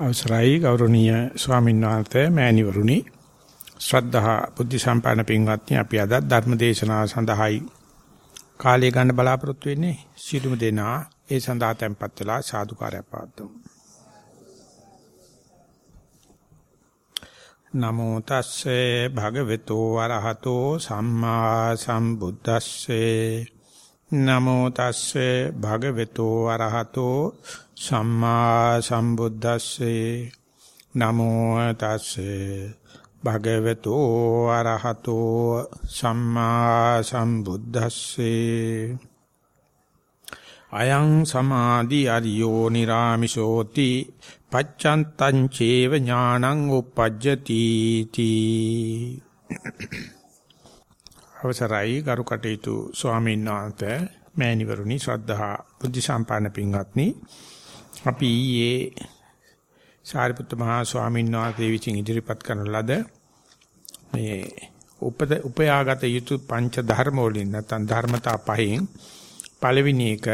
අවසරයි ගෞරවනීය ස්වාමීන් වහන්සේ මෑණිවරුනි. ශ්‍රද්ධා බුද්ධ සම්පන්න පින්වත්නි අපි අද ධර්ම දේශනාව සඳහායි කාලය ගන්න බලාපොරොත්තු වෙන්නේ. සිළුම දෙනා ඒ සඳහා tempත් වෙලා සාදුකාරය පාත්තුමු නමෝ තස්සේ භගවතු වරහතෝ සම්මා සම්බුද්දස්සේ. නමෝ තස්සේ භගවතු වරහතෝ සම්මා සම්බුද්දස්සේ. නමෝ තස්සේ භගවතු අරහතෝ සම්මා සම්බුද්දස්සේ. අයං සමාධි අරියෝ නිරාමිසෝති පච්චන්තං චේව ඥානං උපජ්ජති තී. අවසරයි ගරු කටයුතු ස්වාමීන් වහන්සේ මෑණිවරුනි ශ්‍රද්ධා බුද්ධ සම්පන්න පින්වත්නි. අපි ඊයේ සාරිපුත්ත මහා ස්වාමීන් වහන්සේ විසින් ඉදිරිපත් කරන ලද මේ උපද උපයාගත යුතු පංච ධර්ම වලින් නැත්නම් ධර්මතා පහෙන් පළවෙනි එක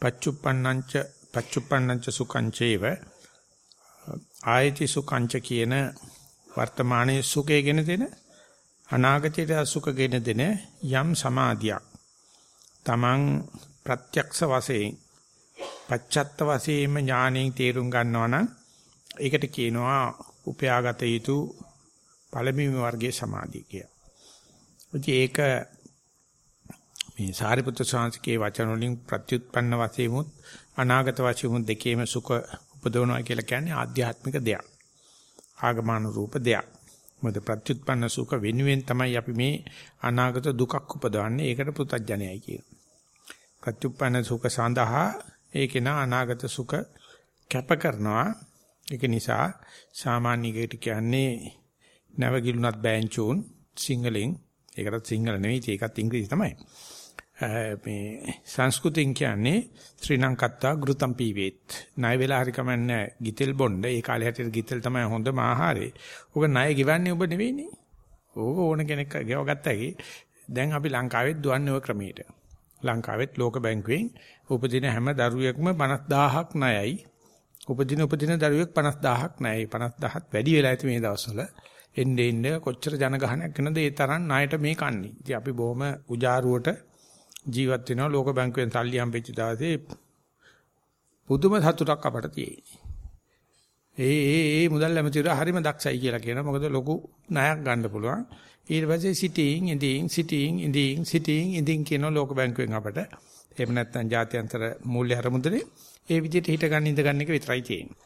පච්චුප්පන්නංච පච්චුප්පන්නංච සුඛංචේව ආයති සුඛංච කියන වර්තමානයේ සුඛයගෙන දෙන අනාගතයට සුඛගෙන දෙන යම් සමාධියක් තමන් ප්‍රත්‍යක්ෂ වශයෙන් පච්චත්ත වශයෙන්ම ඥාණයෙන් තේරුම් ගන්නවා නම් ඒකට කියනවා උපයාගත යුතු පළමුව වර්ගයේ සමාධිය කියලා. ඒක මේ සාරිපුත්‍ර ශාන්තිකේ වචන වලින් ප්‍රත්‍යুৎපන්න වශයෙන්මුත් අනාගත වශයෙන්මුත් දෙකේම සුඛ උපදවනවා කියලා කියන්නේ ආධ්‍යාත්මික දෙයක්. ආගමන රූප දෙයක්. මොකද ප්‍රත්‍යুৎපන්න සුඛ වෙනුවෙන් තමයි අපි මේ අනාගත දුකක් උපදවන්නේ. ඒකට පුතඥයයි කියනවා. ප්‍රත්‍යুৎපන්න සුඛ සඳහා ඒකේ නා අනාගත සුඛ කැප කරනවා. ඒක නිසා සාමාන්‍යකයට කියන්නේ නැවගිලුණත් බෑන්චුන් සිංහලෙන් ඒකටත් සිංහල නෙවෙයි ඒකත් ඉංග්‍රීසි තමයි. මේ සංස්කෘතියෙන් කියන්නේ ශ්‍රී ලංකත්තා ගෘතම් පීවේත්. ණය වෙලා හරි කමන්නේ ගිතෙල් බොණ්ඩ. ඒ කාලේ හැටියට ගිතෙල් තමයි හොඳම ආහාරය. ඕක ණය ගෙවන්නේ ඔබ නෙවෙයිනේ. ඕක ඕන කෙනෙක් ගෙව ගත්තා දැන් අපි ලංකාවෙත් දුවන්නේ ওই ක්‍රමයට. ලංකාවෙත් ලෝක බැංකුවෙන් උපදින හැම දරුවෙක්ම 50000ක් ණයයි. උපදින උපදින දරුවෙක් 50000ක් ණයයි. 50000ත් වැඩි වෙලා ඇති මේ දවස්වල. එන්නේ එන්නේ කොච්චර ජනගහනයක් වෙනද ඒ තරම් ණයට මේ කන්නේ. ඉතින් අපි බොහොම උජාරුවට ජීවත් වෙනවා ලෝක බැංකුවෙන් සල්ලි හම්බෙච්ච දවසේ පුදුම සතුටක් අපට තියෙන්නේ. ඒ ඒ ඒ මුදල් ඇමතිවරු හරිම දක්ෂයි කියලා කියනවා. මොකද ලොකු ණයක් ගන්න පුළුවන්. ඊට පස්සේ සිටින් ඉඳින් සිටින් ඉඳින් සිටින් ඉඳින් කියන ලෝක බැංකුවෙන් අපට එහෙම නැත්නම් ජාත්‍යන්තර මූල්‍ය හරමුදලේ ඒ විදිහට හිට ගන්න ඉඳ ගන්න එක විතරයි තියෙන්නේ.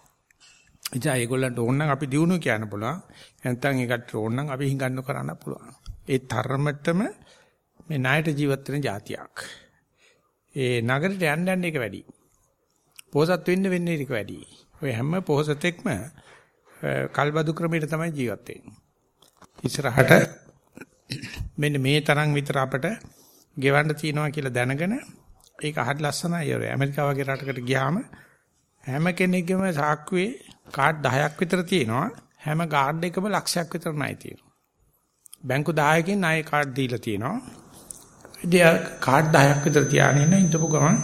එචා ඒගොල්ලන්ට ඕන නම් අපි දිනු කියන්න පුළුවන්. නැත්නම් ඒකට ඕන නම් අපි හිඟන්න කරන්න පුළුවන්. ඒ තරමටම මේ ණයට ජීවත් වෙන જાතියක්. ඒ නගරයට යන්න යන්න එක වැඩි. පොහසත් වෙන්න වෙන්න එක වැඩි. ඔය හැම පොහසතෙක්ම කල්බදු ක්‍රමයට තමයි ජීවත් වෙන්නේ. ඉස්සරහට මෙන්න මේ තරම් විතර අපට ගෙවන්න තියනවා කියලා දැනගෙන ඒක හරි ලස්සනයි. ඇමරිකාව වගේ රටකට ගියාම හැම කෙනෙක්ගේම සාක්කුවේ කාඩ් 10ක් විතර තියෙනවා. හැම කාඩ් එකම ලක්ෂයක් විතර ණය තියෙනවා. බැංකු 10කින් ණය කාඩ් දීලා තියෙනවා. ඉතින් කාඩ් 10ක් විතර තියාගෙන ඉන්න ඉඳපු ගමන්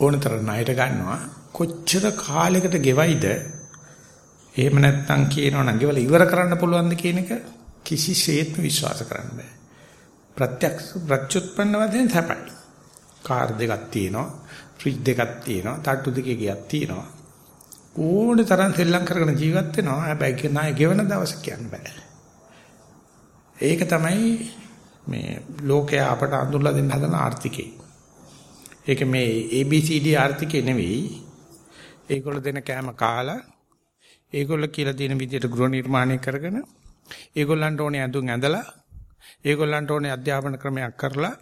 ඕනතර ණයට ගන්නවා. කොච්චර කාලයකට ගෙවයිද? එහෙම නැත්නම් කියනවා නම් ගෙවල ඉවර කරන්න පුළුවන්ද කියන එක කිසිසේත්ම විශ්වාස කරන්න බෑ. ප්‍රත්‍යක්ෂ ප්‍රත්‍යুৎපන්න වශයෙන් තපයි. කාර් දෙකක් තියෙනවා, ෆ්‍රිජ් දෙකක් තියෙනවා, තට්ටු දෙකේ ගියක් තියෙනවා. ඕනේ තරම් සෙල්ලම් කරගෙන ජීවත් වෙනවා. හැබැයි නාය ගෙවන දවස කියන්න බෑ. ඒක තමයි මේ ලෝකයා අපට අඳුරලා දෙන්න හදන ආර්ථිකය. ඒක මේ ABCD ආර්ථිකය නෙවෙයි. ඒගොල්ලෝ දෙන කෑම කාලා ඒගොල්ලෝ කියලා දෙන විදිහට ගෘහ නිර්මාණය කරගෙන ඒගොල්ලන්ට ඕනේ ඇඳුම් ඇඳලා ඒගොල්ලන්ට ඕනේ අධ්‍යාපන ක්‍රමයක් කරලා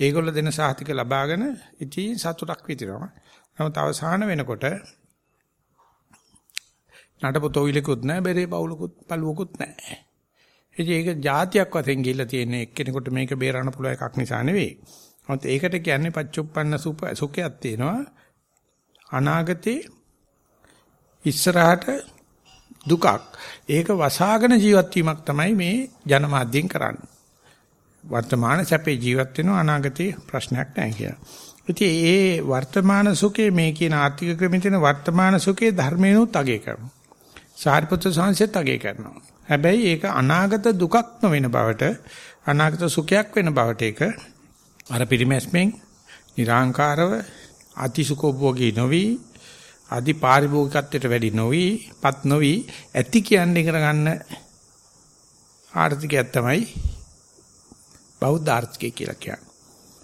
ඒගොල්ලෝ දෙන සාහිතික ලබාගෙන ඉතින් සතුටක් විඳිනවා. නමුත් අවසාන වෙනකොට නඩපු තොවිලකුත් නැහැ, බෙරේ පවුලකුත් පළුවකුත් නැහැ. ඉතින් ඒක જાතියක් වශයෙන් ගිහිල්ලා තියෙන එක්කෙනෙකුට මේක බේරන්න පුළුවන් එකක් නිසා නෙවෙයි. නමුත් ඒකට කියන්නේ පච්චුප්පන්න සුඛයක් තියෙනවා. අනාගතේ ඉස්සරහට දුකක්. ඒක වසාගෙන ජීවත් වීමක් තමයි මේ ජනමාධ්‍යෙන් කරන්නේ. වර්තමාන සැපේ ජීවත් වෙනවා අනාගතේ ප්‍රශ්නයක් නැහැ කියලා. ඉතින් ඒ වර්තමාන සුඛේ මේ කියන ආර්ථික ක්‍රමයේ තියෙන වර්තමාන සුඛේ ධර්මේනොත් අගය කරනවා. සාරිපුත්‍ර සංසෙත් අගය කරනවා. හැබැයි ඒක අනාගත දුකක්ම වෙන බවට අනාගත සුඛයක් වෙන බවට ඒක අර පිරිමැස්මෙන් නිර්ාංකාරව අතිසුඛෝභෝගී නොවි අදි පාරිභෝගිකත්වයට වැඩි නොවි පත් නොවි ඇති කියන්නේ කරගන්න ආර්ථිකයක් තමයි බෞද්ධ ආර්ථිකය කියලා කියන්නේ.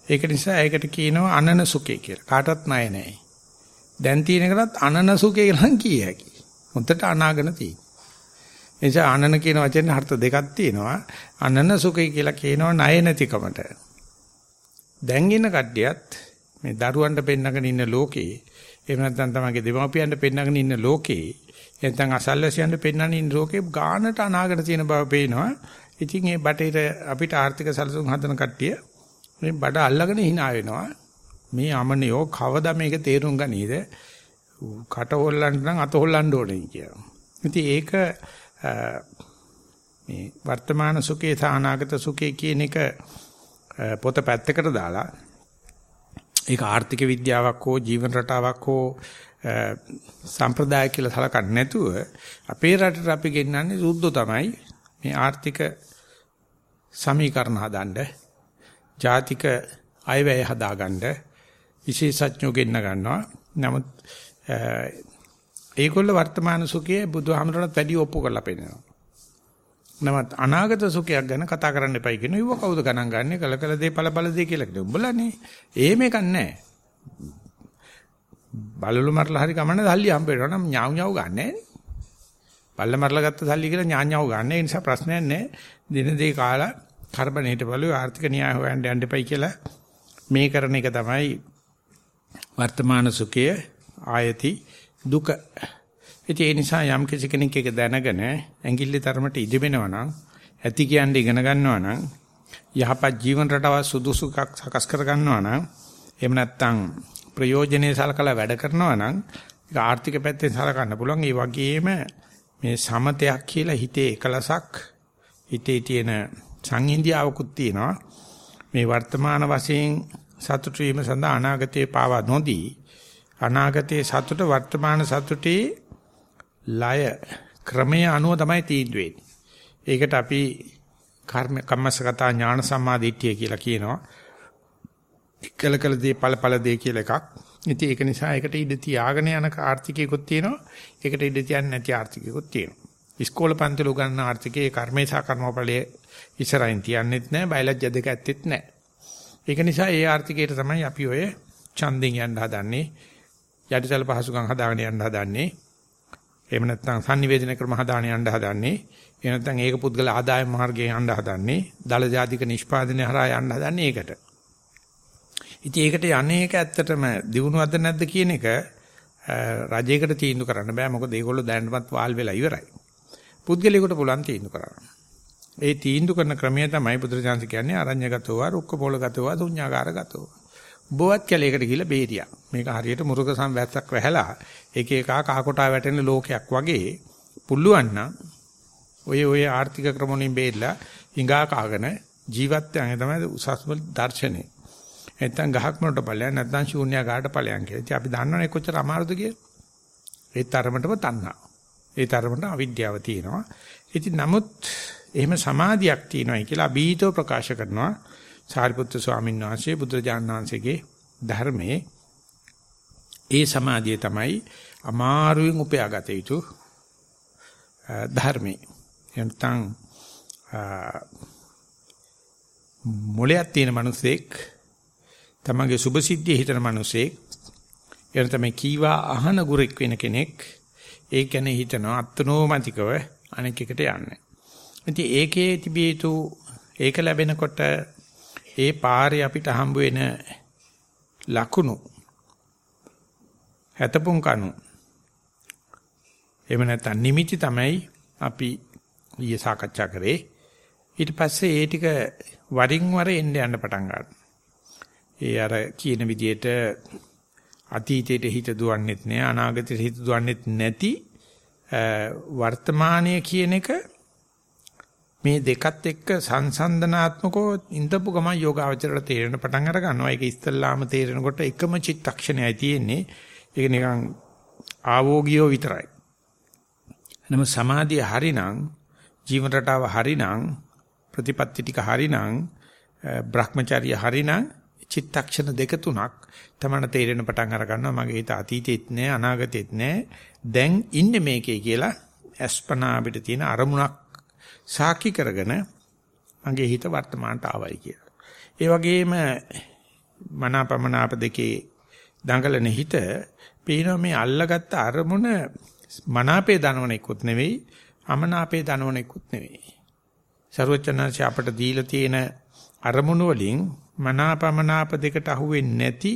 ඒක නිසා ඒකට කියනවා අනන සුඛය කියලා. කාටවත් ණය නැහැ. දැන් තියෙන එකටත් අනන සුඛය කියලා කිය හැකි. හොඳට අනාගෙන තියෙනවා. එනිසා අනන කියන වචනේ අර්ථ දෙකක් තියෙනවා. අනන සුඛය කියලා කියනවා ණය නැතිකමට. දැන් ඉන්න කඩියත් මේ දරුවන්ට පෙන්නගෙන ඉන්න ලෝකේ එහෙම නැත්නම් තමයිගේ දෙමාපියන්ට පෙන්නගෙන ඉන්න ලෝකේ නැත්නම් අසල්වැසියන්ට පෙන්නගෙන ඉන්න ලෝකේ ගානට අනාගත තියෙන බව පේනවා. ඉතින් මේ බටේට අපිට ආර්ථික සැලසුම් හදන කට්ටිය මේ බඩ අල්ලගෙන hina වෙනවා. මේ අමනියෝ කවදා මේක තේරුම් ගනීද? කට හොල්ලන්න නම් අත හොල්ලන්න ඕනේ කියලා. ඉතින් ඒක මේ වර්තමාන සුඛේ සහ අනාගත සුඛේ කියන එක පොත පැත්තකට දාලා ඒක ආර්ථික විද්‍යාවක් හෝ ජීවන රටාවක් හෝ සම්ප්‍රදාය කියලා සලකන්නේ නැතුව අපේ රටට අපි ගෙන්නන්නේ සුද්ධ තමයි මේ ආර්ථික සමීකරණ හදන්න ජාතික අයවැය හදාගන්න විශේෂඥයෝ ගෙන්න ගන්නවා. නමුත් ඒගොල්ල වර්තමාන සුඛයේ බුදුහාමරණත් වැඩි ඔප්පු කරලා පෙන්නනවා. නමුත් අනාගත සුඛයක් ගැන කතා කරන්න එපයි කියන ඉව කවුද ගණන් ගන්නෙ කල කල දේ පළ පළ දේ කියලා කිව්වා. උඹලානේ එහෙම එකක් නැහැ. බලලු මරලා හරි කමන්න සල්ලි හම්බ වෙනවා නම් ඥාව් ඥාව් ගන්න නැහැ බල්ල මරලා ගත්ත සල්ලි කියලා ඥා ඥාව් ගන්න. ඒ නිසා ප්‍රශ්නයක් නැහැ. දින දෙක කාලා කරබනේට බලුව ආර්ථික න්‍යාය හොයන්න යන්න එපයි කියලා මේ කරන එක තමයි වර්තමාන සුඛය ආයති දුක. ඉතින් ඒ නිසා යම් කිසි කෙනෙක් එක දැනගෙන ඇඟිල්ලේ තරමට ඉදිමෙනවා නම් ඇති කියන්නේ ඉගෙන ගන්නවා නම් යහපත් ජීවන රටාවක් සුදුසුකක් සකස් කර ගන්නවා නම් එහෙම නැත්නම් ප්‍රයෝජනේ සලකලා වැඩ කරනවා නම් ඒක ආර්ථික පැත්තෙන් සලකන්න පුළුවන්. ඒ වගේම මේ සමතයක් කියලා හිතේ එකලසක් හිතේ තියෙන සංහිඳියාවකුත් තියෙනවා. මේ වර්තමාන වශයෙන් සතුටු වීම සඳහා අනාගතයේ පාවා නොදී අනාගතයේ සතුට වර්තමාන සතුටේ ලය ක්‍රමයේ අනුව තමයි තීන්දුව ඒකට අපි කර්ම කම්මසගතා ඥාන සම්මාදිට්ඨිය කියලා කියනවා. කලකල දේ ඵලඵල දේ කියලා එකක්. ඉතින් ඒක නිසා ඒකට ඉඳ තියාගෙන යන ආර්ථිකයකුත් තියෙනවා. ඒකට ඉඳ තියන්නේ නැති ආර්ථිකයකුත් තියෙනවා. ඉස්කෝල පන්තිල උගන්වන ආර්ථිකයේ කර්මේශා කර්මඵලයේ ඉස්සරහින් තියන්නෙත් නැහැ. බයලජ්‍ය දෙක ඇත්තෙත් නැහැ. ඒක නිසා ඒ ආර්ථිකයට තමයි අපි ඔය ඡන්දෙන් යන්න හදන්නේ. යටිතල පහසුකම් හදාගෙන යන්න හදන්නේ. එහෙම නැත්නම් sannivedana ක්‍රම හදාගෙන යන්න හදන්නේ. එහෙම නැත්නම් ඒක පුද්ගල ආදායම් මාර්ගයෙන් යන්න හදන්නේ. දල ජාතික නිෂ්පාදනය හරහා යන්න හදන්නේ ඒකට. ඉතින් ඒකට යන්නේ ඒක ඇත්තටම දිනුවද නැද්ද කියන එක රජයකට තීන්දුව කරන්න බෑ. මොකද ඒගොල්ලෝ දැනටමත් වාල් වෙලා ඉවරයි. පුද්ගලයාට පුළුවන් තීන්දුව කරන්න. ඒ තීන්දුව කරන ක්‍රමය තමයි බුදුරජාණන් කියන්නේ අරඤ්‍යගතව, රුක්කපෝලගතව, දුඤ්ඤාකාරගතව. බොවත් කැලේකට ගිහිල්ලා බේරියා. මේක හරියට මුරුක සම්වැස්සක් වැහැලා එක එක කහ කොටා වැටෙන ලෝකයක් වගේ පුළුවන් නම් ඔය ඔය ආර්ථික ක්‍රම වලින් බේරලා හිඟා කාගෙන ජීවත් වෙන තමයි උසස්ම දර්ශනේ. නැත්තම් ගහක් මොනට ඵලයන් නැත්තම් ශූන්‍යagaraට ඵලයන් කියලා. ඉතින් අපි දන්නවනේ කොච්චර අමාරුද කියලා. ඒ තරමටම තණ්හා. ඒ තරමට අවිද්‍යාව තියෙනවා. ඉතින් නමුත් එහෙම සමාධියක් තියෙනවායි කියලා අභීතව ප්‍රකාශ කරනවා. සාරිපුත්‍ර ස්වාමීන් වහන්සේ බුදුරජාණන් වහන්සේගේ ධර්මයේ ඒ සමාධිය තමයි අමාරුවෙන් උපයාගත යුතු ධර්මයේ. එතන මොලයක් තියෙන මිනිසෙක් තමගේ සුභසිද්ධිය හිතන මිනිසෙක් එන තමයි කීවා අහන ගුරෙක් වෙන කෙනෙක් ඒ කියන්නේ හිතනවා අත්නෝමතිකව අනෙක් එකට යන්නේ. ඉතින් ඒකේ තිබිය යුතු ඒක ලැබෙනකොට ඒ පාරේ අපිට හම්බ වෙන ලකුණු හැතපොන් කණු එහෙම නැත්නම් නිමිති තමයි අපි ඊයේ සාකච්ඡා කරේ. ඊට පස්සේ ඒ ටික වරින් වර එන්න යන්න පටන් ගන්නවා. ඒ අර කියන විදිහට අතීතයට හිත දුවන්නෙත් නෑ අනාගතයට හිත දුවන්නෙත් නැති වර්තමානයේ කියන එක මේ දෙකත් එක්ක සංසන්දනාත්මකව ඉඳපු ගමන් යෝගාවචරයට තේරෙන පටන් අර ගන්නවා. ඒක ඉස්තල්ලාම තේරෙනකොට එකම චිත්තක්ෂණයයි තියෙන්නේ. ඒක නිකන් ආවෝගියෝ විතරයි. නම සමාධිය හරිනම් ජීවන රටාව හරිනම් ප්‍රතිපත්ති ටික හරිනම් Brahmacharya හරිනම් චිත්තක්ෂණ දෙක තුනක් තමයි තේරෙන පටන් අර ගන්නවා මගේ හිත අතීතෙත් නෑ අනාගතෙත් නෑ දැන් ඉන්නේ මේකේ කියලා අස්පනා අපිට තියෙන අරමුණක් සාකි කරගෙන මගේ හිත වර්තමානට ආවයි කියලා. ඒ වගේම මනාපමනාප දෙකේ දඟලන හිත පේනවා මේ අල්ලගත්ත අරමුණ මනාපේ දනවනෙකුත් නෙවෙයි අමනාපේ දනවනෙකුත් නෙවෙයි. ਸਰවචනංශ අපට දීලා තියෙන අරමුණු වලින් මනාපමනාප දෙකට අහුවෙන්නේ නැති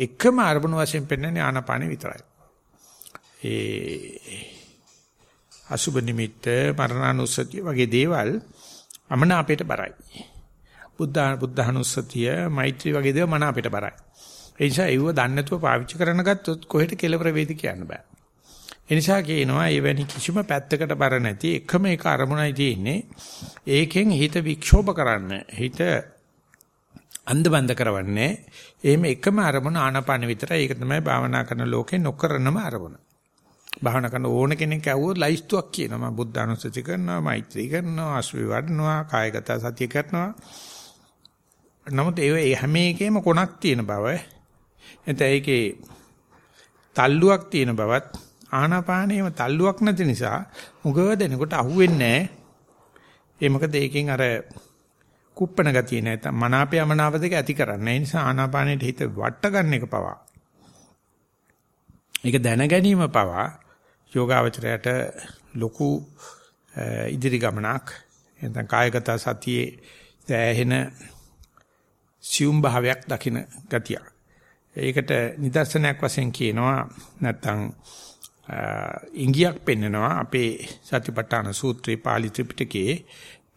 එකම අරමුණු වශයෙන් පෙන්වන්නේ ආනාපානෙ විතරයි. ඒ අසුබ නිමිත්ත මරණානුස්සතිය වගේ දේවල් අමනාපයට බරයි. බුද්ධ බුද්ධානුස්සතිය මෛත්‍රී වගේ දේවල් මනාපයට බරයි. ඒ නිසා ඒව දන්නේ නැතුව පාවිච්චි කරන ගත්තොත් කොහෙට කෙලවර වේද කියන්න බෑ. ඒ නිසා කියනවා එවැනි කිසිම පැත්තකට බර නැති එකම එක අරමුණයි තියෙන්නේ. ඒකෙන් හිත වික්ෂෝභ කරන්න හිත අන්ධබන්ද කරවන්නේ. එහෙම එකම අරමුණ ආනාපාන විතරයි. ඒක තමයි භාවනා කරන ලෝකේ නොකරනම අරමුණ. භාවනා කරන ඕන කෙනෙක් ඇහුවොත් ලයිස්තුවක් කියනවා. මම බුද්ධ අනුස්සති කරනවා, මෛත්‍රී කරනවා, අස්වි වඩනවා, කායගත සතිය කරනවා. නමුත් ඒ හැම එකේම කොනක් තියෙන බව. එතන ඒකේ තල්ලුවක් තියෙන බවත් ආනාපානේම තල්ලුවක් නැති නිසා මුගව දෙනකොට අහුවෙන්නේ නැහැ. ඒ මොකද ඒකෙන් අර කුප්පන ගතිය නැත්නම් මනාපය මනාප දෙක ඇති කරන්නේ. ඒ නිසා ආනාපානෙට හිත වට ගන්න එක පවා. ඒක දැන ගැනීම පවා යෝගාවචරයට ලොකු ඉදිරි ගමනක් නැත්නම් කායගත සතියේ දැහෙන සියුම් භාවයක් දකින ගතිය. ඒකට නිදර්ශනයක් වශයෙන් කියනවා නැත්නම් ඉංගියක් පෙන්නනවා අපේ සතිපට්ඨාන සූත්‍රේ පාලි ත්‍රිපිටකයේ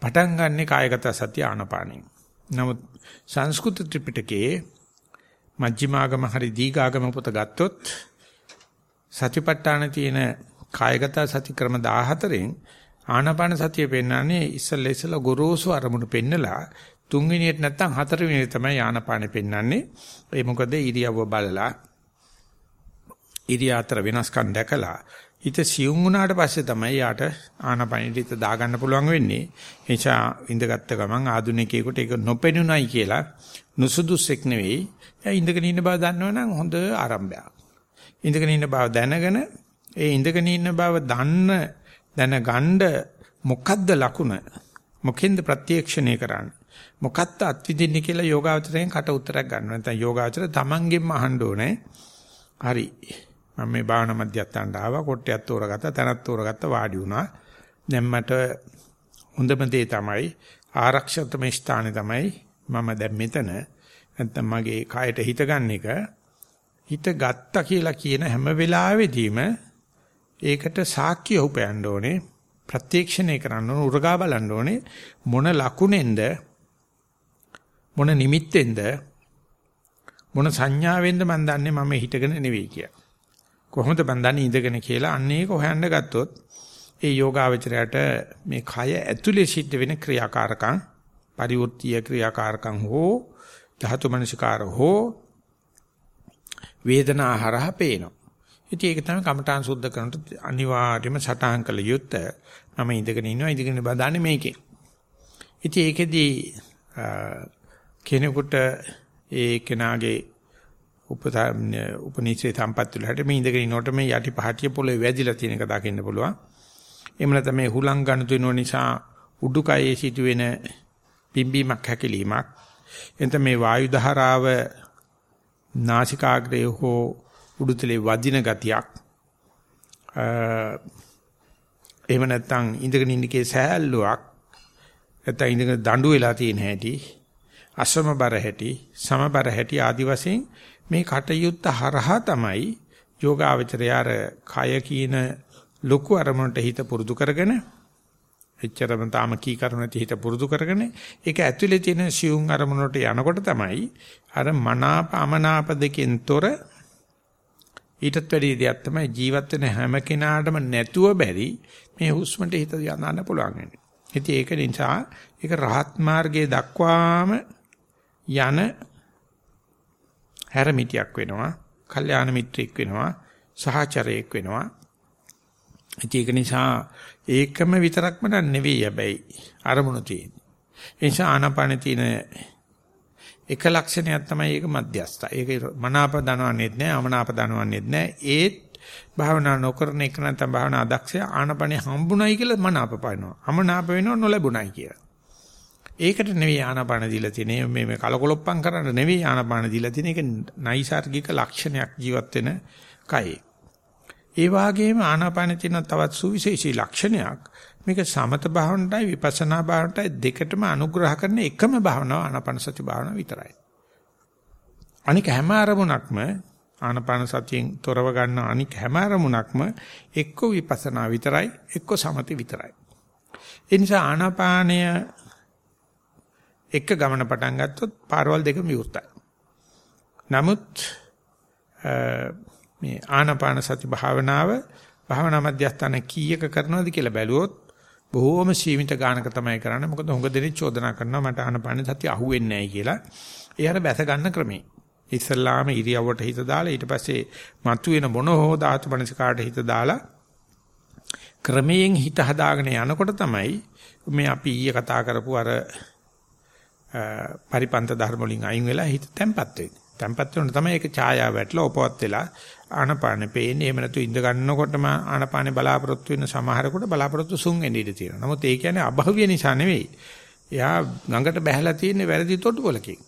පටන් ගන්නෙ කායගත සතිය ආනපානෙන්. නමුත් සංස්කෘත ත්‍රිපිටකයේ මජ්ක්‍ධිමාගම හරි දීඝාගම පොත ගත්තොත් සතිපට්ඨාන තියෙන කායගත සති ක්‍රම 14න් ආනාපාන සතිය පෙන්වන්නේ ඉස්සල්ලා ඉස්සල්ලා ගොරෝසු අරමුණු පෙන්නලා තුන්වෙනියට නැත්තම් හතරවෙනියට තමයි ආනාපානෙ පෙන්වන්නේ. ඒ මොකද ඉරියව්ව බලලා ඉරියාතර වෙනස්කම් දැකලා හිත සියුම් වුණාට පස්සේ තමයි යාට ආනපනිට හිත දාගන්න පුළුවන් වෙන්නේ. ඒ නිසා ඉඳගත්ත ගමන් ආදුනිකයෙකුට ඒක නොපෙනුනයි කියලා නුසුදුසෙක් නෙවෙයි. එයා ඉඳගෙන ඉන්න බව දන්නවනම් හොඳ ආරම්භයක්. ඉඳගෙන ඉන්න බව දැනගෙන ඒ ඉඳගෙන ඉන්න බව දන්න දැනගන්න මොකද්ද ලකුණ? මොකෙන්ද ප්‍රත්‍යක්ෂණය කරන්නේ? මොකක්ද අත්විඳින්නේ කියලා යෝගාවචරයෙන් කට උත්තරයක් ගන්නවා. නැත්නම් යෝගාවචර තමන්ගෙන්ම අහන්න ඕනේ. හරි. මම මේ භාවනා මධ්‍යස්ථානට ආවා කොට්ටයක් තෝරගත්තා තැනක් තෝරගත්තා වාඩි වුණා දැන් මට හොඳම දේ තමයි ආරක්ෂිතම ස්ථානේ තමයි මම දැන් මෙතන නැත්තම් මගේ කායට හිත ගන්න එක හිත ගත්තා කියලා කියන හැම වෙලාවෙදීම ඒකට සාක්ෂිය උපයන්න ඕනේ ප්‍රත්‍යක්ෂණය කරන්න ඕනේ උරගා බලන්න ඕනේ මොන ලකුණෙන්ද මොන නිමිත්තෙන්ද මොන සංඥාවෙන්ද මම දන්නේ මම හිතගෙන නෙවෙයි කියලා කොහොමද මන් දන්නේ ඉඳගෙන කියලා අන්න ඒක හොයන්න ගත්තොත් ඒ යෝගාවචරයට මේ කය ඇතුලේ සිද්ධ වෙන ක්‍රියාකාරකම් පරිවෘත්තීය ක්‍රියාකාරකම් හෝ ධාතු මනසිකාර හෝ වේදනා හරහා පේනවා. ඉතින් ඒක තමයි කමඨාන් සුද්ධ කරනට අනිවාර්යයෙන්ම සටහන් කළ යුත්තේ. මම ඉඳගෙන ඉන්නවා ඉඳගෙන බදාන්නේ මේකේ. ඉතින් ඒකෙදී කෙනෙකුට ඒ කෙනාගේ උපනිශ්‍රේ සම්පත් වලට මේ ඉඳගෙන ඉනකොට මේ යටි පහටිය පොළවේ වැදිලා තියෙන එක දකින්න පුළුවන්. එහෙම නැත්නම් මේ හුලං ගන්නතු වෙන නිසා උඩුකයේ සිදුවෙන පිම්බීමක් හැකිලීමක් එතන මේ වායු ධාරාව නාසිකාග්‍රේ හෝ උඩුතලේ වදින ගතියක්. එහෙම නැත්නම් ඉඳගෙන ඉන්නකේ සෑල්ලුවක් නැත්නම් ඉඳගෙන දඬු වෙලා තියෙන හැටි අසමබර හැටි සමබර හැටි ආදි වශයෙන් මේ කටයුත්ත හරහා තමයි යෝගාවචරය අර කය කියන ලොකු අරමුණට හිත පුරුදු කරගෙන එච්චරම තාම කී කරුණට හිත පුරුදු කරගෙන ඒක ඇතුලේ තියෙන සියුම් අරමුණට යනකොට තමයි අර මනාප අමනාප දෙකෙන් තොර ඊටත් වැඩි දෙයක් තමයි ජීවත් වෙන හැම කෙනාටම නැතුව බැරි මේ හුස්මට හිත යන්න පුළුවන් වෙන්නේ. ඉතින් ඒක නිසා ඒක රහත් මාර්ගයේ දක්වාම යන හැරමිටියක් වෙනවා. කල්යාණ මිත්‍රෙක් වෙනවා. සහචරයෙක් වෙනවා. ඒක නිසා ඒකම විතරක්ම නෙවෙයි හැබැයි අරමුණු තියෙන්නේ. ඒ නිසා ආනාපාන තියෙන එක ලක්ෂණයක් තමයි ඒක මධ්‍යස්ථ. ඒක මනාප දනවන්නේත් නැහැ, අමනාප දනවන්නේත් නැහැ. ඒත් භාවනා නොකරන එක නැත්නම් භාවනා අදක්ෂය ආනපනේ හම්බුණයි කියලා මනාප පානවා. අමනාප වෙනව නොලැබුණයි කියලා. ඒකට නෙවෙයි ආනාපාන දීලා තියෙන්නේ. මේ මේ කලකොලොප්පම් කරන්න නෙවෙයි ආනාපාන දීලා තියෙන්නේ. ඒක නයිසાર્ගික ලක්ෂණයක් ජීවත් වෙන කයේ. ඒ වගේම ආනාපාන තියෙන තවත් සුවිශේෂී ලක්ෂණයක්. මේක සමත භාවනටයි විපස්සනා භාවනටයි දෙකටම අනුග්‍රහ කරන එකම භාවනාව ආනාපාන සති භාවනාව විතරයි. අනික හැම අරමුණක්ම ආනාපාන සතියෙන් තොරව ගන්න අනික හැම අරමුණක්ම එක්ක විපස්සනා විතරයි එක්ක සමති විතරයි. ඒ නිසා ආනාපානය එක ගමන පටන් ගත්තොත් පාරවල් දෙකම විවෘතයි. නමුත් මේ ආනාපාන සති භාවනාව භාවනා මධ්‍යස්ථාන කීයක කරනවද කියලා බැලුවොත් බොහෝම සීමිත ගානක තමයි කරන්නේ. මොකද හුඟ දෙනෙක් චෝදනා කරනවා මට ආනාපාන සති අහුවෙන්නේ නැහැ කියලා. ඒ අර බැස ගන්න ක්‍රමේ. ඉස්සල්ලාම ඉරියව්වට හිත දාලා ඊට පස්සේ මතුවෙන මොන හෝ ධාතු මනසකාට හිත දාලා ක්‍රමයෙන් හිත හදාගෙන යනකොට තමයි මේ අපි ඊයේ කතා කරපු අර පරිපන්ත ධර්ම වලින් අයින් වෙලා හිත තැම්පත් වෙන්නේ. තැම්පත් වෙනකොට තමයි ඒක ඡායාව වැටලා උපවත් වෙලා ආනපානෙ පේන්නේ. එහෙම නැතු ඉඳ ගන්නකොටම ආනපානෙ බලාපොරොත්තු වෙන සමහරකට බලාපොරොත්තු සුන් එන්නේ ඉඳී තියෙනවා. නමුත් ඒ කියන්නේ අභව්‍ය නිසා නෙවෙයි. එයා ගඟට බැහැලා තියෙන්නේ වැරදි තොටුපොලකින්.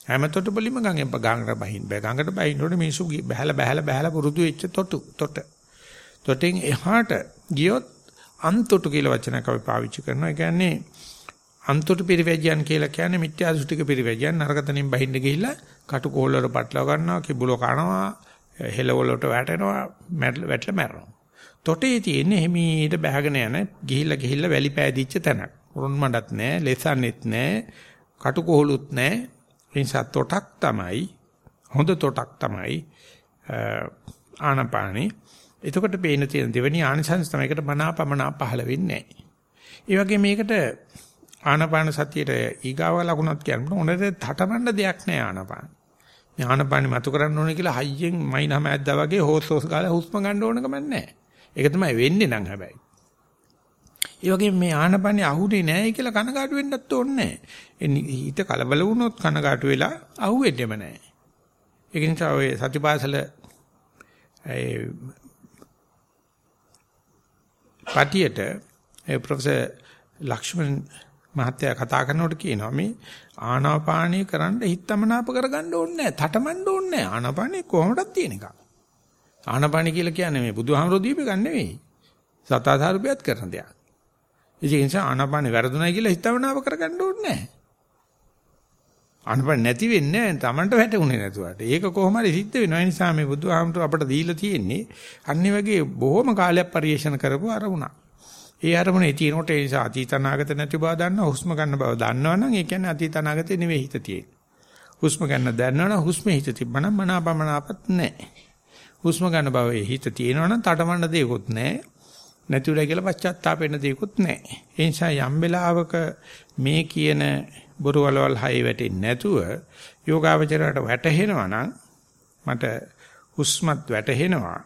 හැම තොටුපොලින්ම ගඟෙන් ගඟට බහින්න බෑ. ගඟට බහින්නකොට මිනිස්සු බැහැලා බැහැලා බැහැලා පුරුදු වෙච්ච තොටු තොට. තොටෙන් එහාට ගියොත් අන්තොටු කියලා වචනයක් අපි පාවිච්චි කරනවා. ඒ කියන්නේ අන්තොට පිරිවැජියන් කියලා කියන්නේ මිත්‍යා දෘෂ්ටික පිරිවැජියන් නරකතනින් බහින්න ගිහිල්ලා කටුකෝල් වල පටලව ගන්නවා කිබුලෝ කනවා හෙලවල වලට වැටෙනවා වැටලා මැරෙනවා. තොටේ තියෙන්නේ හිමීට බහගෙන යන ගිහිල්ලා ගිහිල්ලා වැලි පෑදිච්ච තැනක්. උරුන් මඩත් නැහැ, ලෙසන්නෙත් නැහැ, කටුකෝලුත් නැහැ. ඒ නිසා තොටක් තමයි හොඳ තොටක් තමයි ආනපානි. එතකොට පේන තියෙන දෙවෙනි ආනිසංස තමයි ඒකට මනාපමනා පහළ වෙන්නේ නැහැ. ඒ වගේ මේකට ආනපාන සතියේ ඊගාව ලකුණක් කියනකොට උනට තටමඬ දෙයක් නෑ ආනපාන. මේ ආනපානෙ මතු කරන්න ඕනේ කියලා හයියෙන් මයින්හම ඇද්දා වගේ හොස් හොස් ගාලා හුස්ම ගන්න ඕන ගමන් නෑ. ඒක තමයි වෙන්නේ නම් හැබැයි. ඒ වගේම මේ ආනපානෙ අහුනේ නෑ කියලා කනගාටු වෙන්නත් ඕනේ නෑ. හිත කලබල වුණොත් කනගාටු වෙලා අහුවෙන්නේම නෑ. ඒක නිසා ඔය සතිපාසල ඒ පටියට ඒ ප්‍රොෆෙසර් ලක්ෂ්මන් මහත්තයා කතා කරනකොට කියනවා මේ ආනාපානීය කරන්න හිතමනාප කරගන්න ඕනේ නැහැ. තටමඬ ඕනේ නැහැ. ආනාපානීය කොහොමදක් තියෙන එක. ආනාපානීය කියලා කියන්නේ මේ බුදුහාමරෝ දීප ගන්න නෙවෙයි. සතාධාරුපයත් කරන දෙයක්. ඒ නිසා ආනාපානීය වැරදුණයි කියලා හිතමනාප කරගන්න ඕනේ නැහැ. ආනාපාන නැති වෙන්නේ නැහැ. Tamanට වැටුනේ නැතුවට. ඒක කොහොම හරි සිද්ධ වෙනවා. ඒ නිසා මේ බුදුහාමරෝ අපට දීලා තියෙන්නේ අනිත් වගේ බොහොම කාලයක් පරිේෂණ කරපු අරුණක්. ඒ අරමුණේ තියෙනකොට ඒ නිසා අතීත අනාගත නැති බව දන්නවා හුස්ම ගන්න බව දන්නවනම් ඒ කියන්නේ අතීත අනාගතේ නෙවෙයි හිත තියෙන්නේ. හුස්ම ගන්න දන්නවනම් හුස්මේ හිත තිබ්බනම් මනාපමනාපත් නැහැ. හුස්ම ගන්න බව හිත තියෙනවනම් තටමඬ දෙයක්වත් නැහැ. නැතිුලා කියලා පශ්චාත්තාපෙන්න දෙයක්වත් නැහැ. ඒ නිසා යම් වෙලාවක මේ කියන බොරු වලවල් හයි වැටෙන්නේ නැතුව යෝගාවචරයට වැටහෙනවා නම් මට හුස්මත් වැටහෙනවා.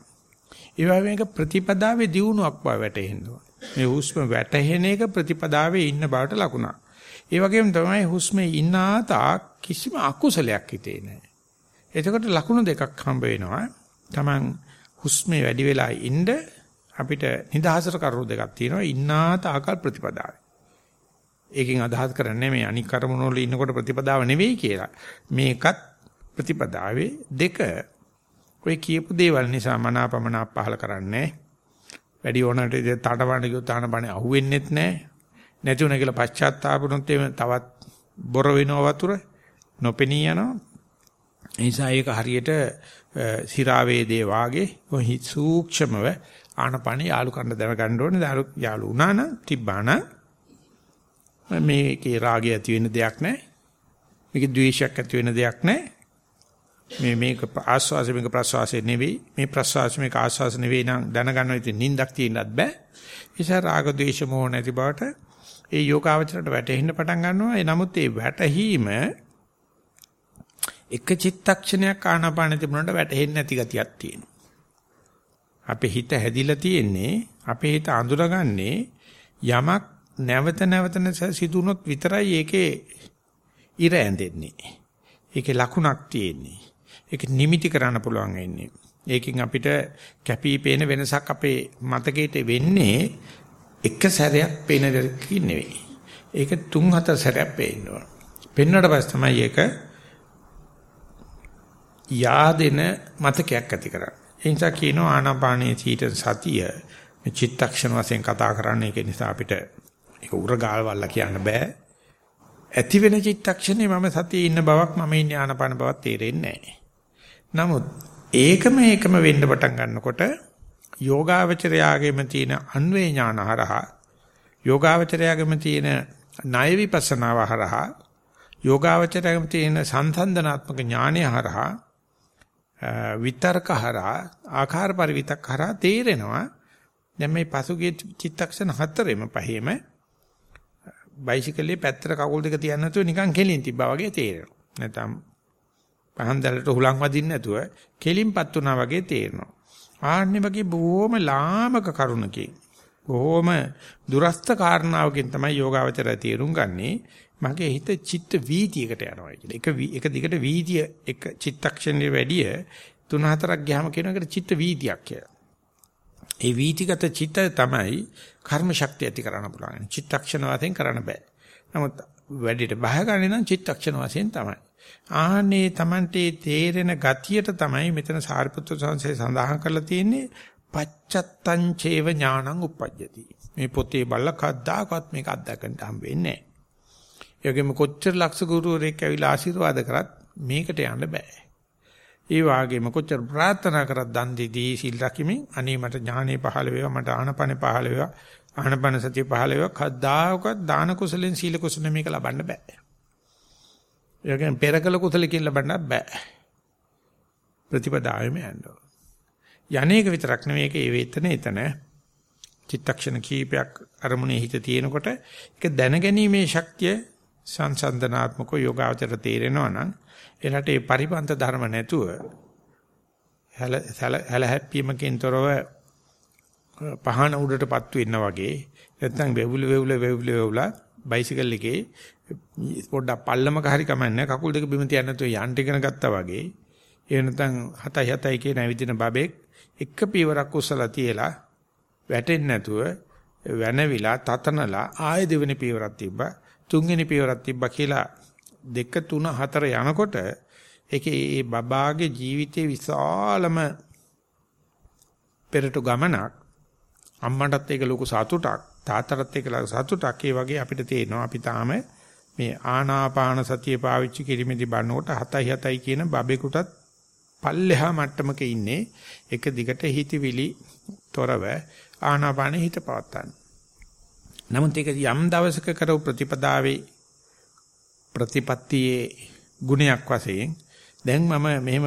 ඒ වගේ මේක ප්‍රතිපදාවේ දියුණුවක් බව වැටහෙනවා. මේ හුස්ම වැටහෙන එක ප්‍රතිපදාවේ ඉන්න බවට ලකුණක්. ඒ වගේම තමයි හුස්මේ ඉන්නා තාක් කිසිම අකුසලයක් හිතේ නැහැ. එතකොට ලකුණු දෙකක් හම්බ වෙනවා. Taman හුස්මේ වැඩි වෙලා ඉන්න අපිට නිදහසට කරුණු දෙකක් තියෙනවා. ඉන්නා තාකල් ප්‍රතිපදාවේ. ඒකෙන් අදහස් කරන්නේ මේ අනික් කර්මවල ඉන්නකොට ප්‍රතිපදාව නෙවෙයි කියලා. මේකත් ප්‍රතිපදාවේ දෙක ඔය කියපු දේවල් නිසා මනාපමනාප පහල කරන්නේ වැඩි ඕනට තටවන්න කිව්වොත් තානපනේ අහුවෙන්නෙත් නැහැ. නැති උන කියලා පශ්චාත්තාපුනොත් එimhe තවත් බොර වෙනව වතුර නොපෙනී යනවා. ඒ නිසා ඒක හරියට සිරා වේදේ වාගේ කොහි සූක්ෂමව ආනපනේ යාලු කන්න දැනගන්න ඕනේ. යාලු යාලු වුණා නම් තිබ්බාන මේකේ රාගය ඇති වෙන දෙයක් නැහැ. මේකේ ද්වේෂයක් ඇති වෙන දෙයක් නැහැ. මේ මේක ආස්වාස මේක ප්‍රස්වාසය නෙවෙයි මේ ප්‍රස්වාස මේක ආස්වාස නෙවෙයි නම් දැනගන්න ඉතින් නිින්දක් තියෙන්නත් බෑ ඒසාර රාග ద్వේෂ මොහ නැති බවට ඒ යෝගාවචරයට වැටෙන්න පටන් ගන්නවා. ඒ නමුත් ඒ වැටහීම එක චිත්තක්ෂණයක් ආනාපාන තිබුණාට වැටෙන්නේ නැති ගතියක් තියෙනවා. අපේ හිත හැදිලා තියෙන්නේ අපේ හිත අඳුරගන්නේ යමක් නැවත නැවත සිදුනොත් විතරයි ඒකේ ඉර ඇඳෙන්නේ. ඒකේ ලකුණක් තියෙන්නේ. ඒක නිමිති කරන්න පුළුවන් වෙන්නේ. ඒකෙන් අපිට කැපී පේන වෙනසක් අපේ මතකයට වෙන්නේ එක සැරයක් පේන දෙයක් නෙවෙයි. ඒක තුන් හතර සැරයක් පේනවා. පෙන්වන්නට පස්සේ තමයි ඒක yaadෙන මතකයක් ඇති කරන්නේ. ඒ නිසා කියනවා ආනාපානයේ සීට සතිය මේ චිත්තක්ෂණ වශයෙන් කතා කරන්නේ ඒක නිසා අපිට ඒක උරගාල්වල්ලා කියන්න බෑ. ඇති වෙන චිත්තක්ෂණේ මම සතියේ ඉන්න බවක් මම ඉන්නේ ආනාපාන බවක් තේරෙන්නේ නැහැ. නමුත් ඒකම ඒකම වෙන්න පටන් ගන්නකොට යෝගාවචරයාගෙම තියෙන අන්වේ ඥාන හරහා යෝගාවචරයාගෙම තියෙන ණය විපස්සනාව හරහා යෝගාවචරයාගෙම තියෙන සංසන්දනාත්මක ඥානය හරහා විතර්ක හරහා ආකාර පරිවිතක් හරහා තේරෙනවා දැන් මේ පසුගිය චිත්තක්ෂණ හතරෙම පහේම බයිසිකලේ පැත්තට කකුල් දෙක තියන්න නැතුව නිකන් කෙලින් තිබ්බා වගේ තේරෙනවා. නැත්නම් පහන් දැලට හුලං වදින්න නැතුව කෙලින්පත් වුණා වගේ තේරෙනවා. ආන්නේ වගේ බොහොම ලාමක කරුණකින් බොහොම දුරස්ත කාරණාවකින් තමයි යෝගාවචරය තේරුම් ගන්නේ. මගේ හිත චිත්ත වීතියකට යනවා කියලා. එක එක දිගට වීතිය එක චිත්තක්ෂණේ වැඩිය තුන හතරක් ගියාම කියන එකට චිත්ත වීතියක් කියලා. ඒ වීතිගත චිත්ත තමයි කර්ම ශක්තිය ඇති කරන්න පුළුවන්. චිත්තක්ෂණ වශයෙන් කරන්න බෑ. නමුත් වැඩිට බහ ගන්න නම් චිත්තක්ෂණ වශයෙන් තමයි. ආහනේ Tamante තේරෙන ගතියට තමයි මෙතන සාරිපුත්‍ර සංසේ සඳහන් කරලා තියෙන්නේ පච්චත්තං චේව ඥානං උප්පජ්ජති. මේ පොතේ බල්ල කද්දාකවත් මේක අත්දකන්න හම්බ වෙන්නේ නැහැ. ඒගොම කොච්චර ලක්ෂ ගුරුවරයෙක් ඇවිල්ලා ආශිර්වාද කරත් මේකට යන්න බෑ. ඒ වාගේම කොච්චර ප්‍රාර්ථනා කරත් දන් දෙදී සිල් රකිමින් අනේ මට ඥානෙ පහළ වේවා මට ආනපනෙ පහළ වේවා ආනපන සතිය පහළ වේවා කද්දාකවත් දාන කුසලෙන් සීල කුසල මේක ලබන්න බෑ. ඒ කියන්නේ පෙරකල කුසලකින් ලබන්න බෑ. ප්‍රතිපදාවෙම යන්න ඕන. යන්නේක විතරක් නෙවෙයි ඒක ඒ වේතන එතන චිත්තක්ෂණ කීපයක් අරමුණේ හිත තියෙනකොට ඒක දැනගැනීමේ ශක්තිය සංසන්දනාත්මක යෝගාචර තේරෙනවා නම් එනට ඒ පරිපන්ත ධර්ම නැතුව හැල හැප්පීමකින් තොරව පහන උඩටපත් වෙන්න වගේ නැත්නම් වෙවුල වෙවුල වෙවුල වෙවුල බයිසිකල් එකේ පොඩ්ඩක් පල්ලමක හරි කමන්නේ කකුල් දෙක බිම තියන්න නැතුව යන්ට ඉගෙන ගත්තා වගේ. ඒ නැත්නම් 7යි 7යි කියන ඇවිදින බබෙක් එක පීවරක් උස්සලා තියලා වැටෙන්නේ නැතුව වෙනවිලා තතනලා ආයෙ දෙවෙනි පීවරක් තිබ්බා. තුන්වෙනි පීවරක් තිබ්බා කියලා දෙක තුන හතර යනකොට ඒකේ ඒ බබාගේ ජීවිතේ විශාලම පෙරට ගමනක් අම්මටත් ඒක ලොකු සතුටක් තාත්තටත් ඒක ලොකු සතුටක් ඒ වගේ අපිට තේරෙනවා. අපි තාම මේ ආනාපාන සතිය පාවිච්චි කිරීමේදී බලනකොට 7යි 7යි කියන බබෙකුටත් පල්ලෙහා මට්ටමක ඉන්නේ එක දිගට හිතවිලි තොරව ආනාපානෙ හිත පවත්තන්න. නමුත් ඒක යම් දවසක කරව ප්‍රතිපදාවේ ප්‍රතිපත්තියේ ගුණයක් වශයෙන් දැන් මම මෙහෙම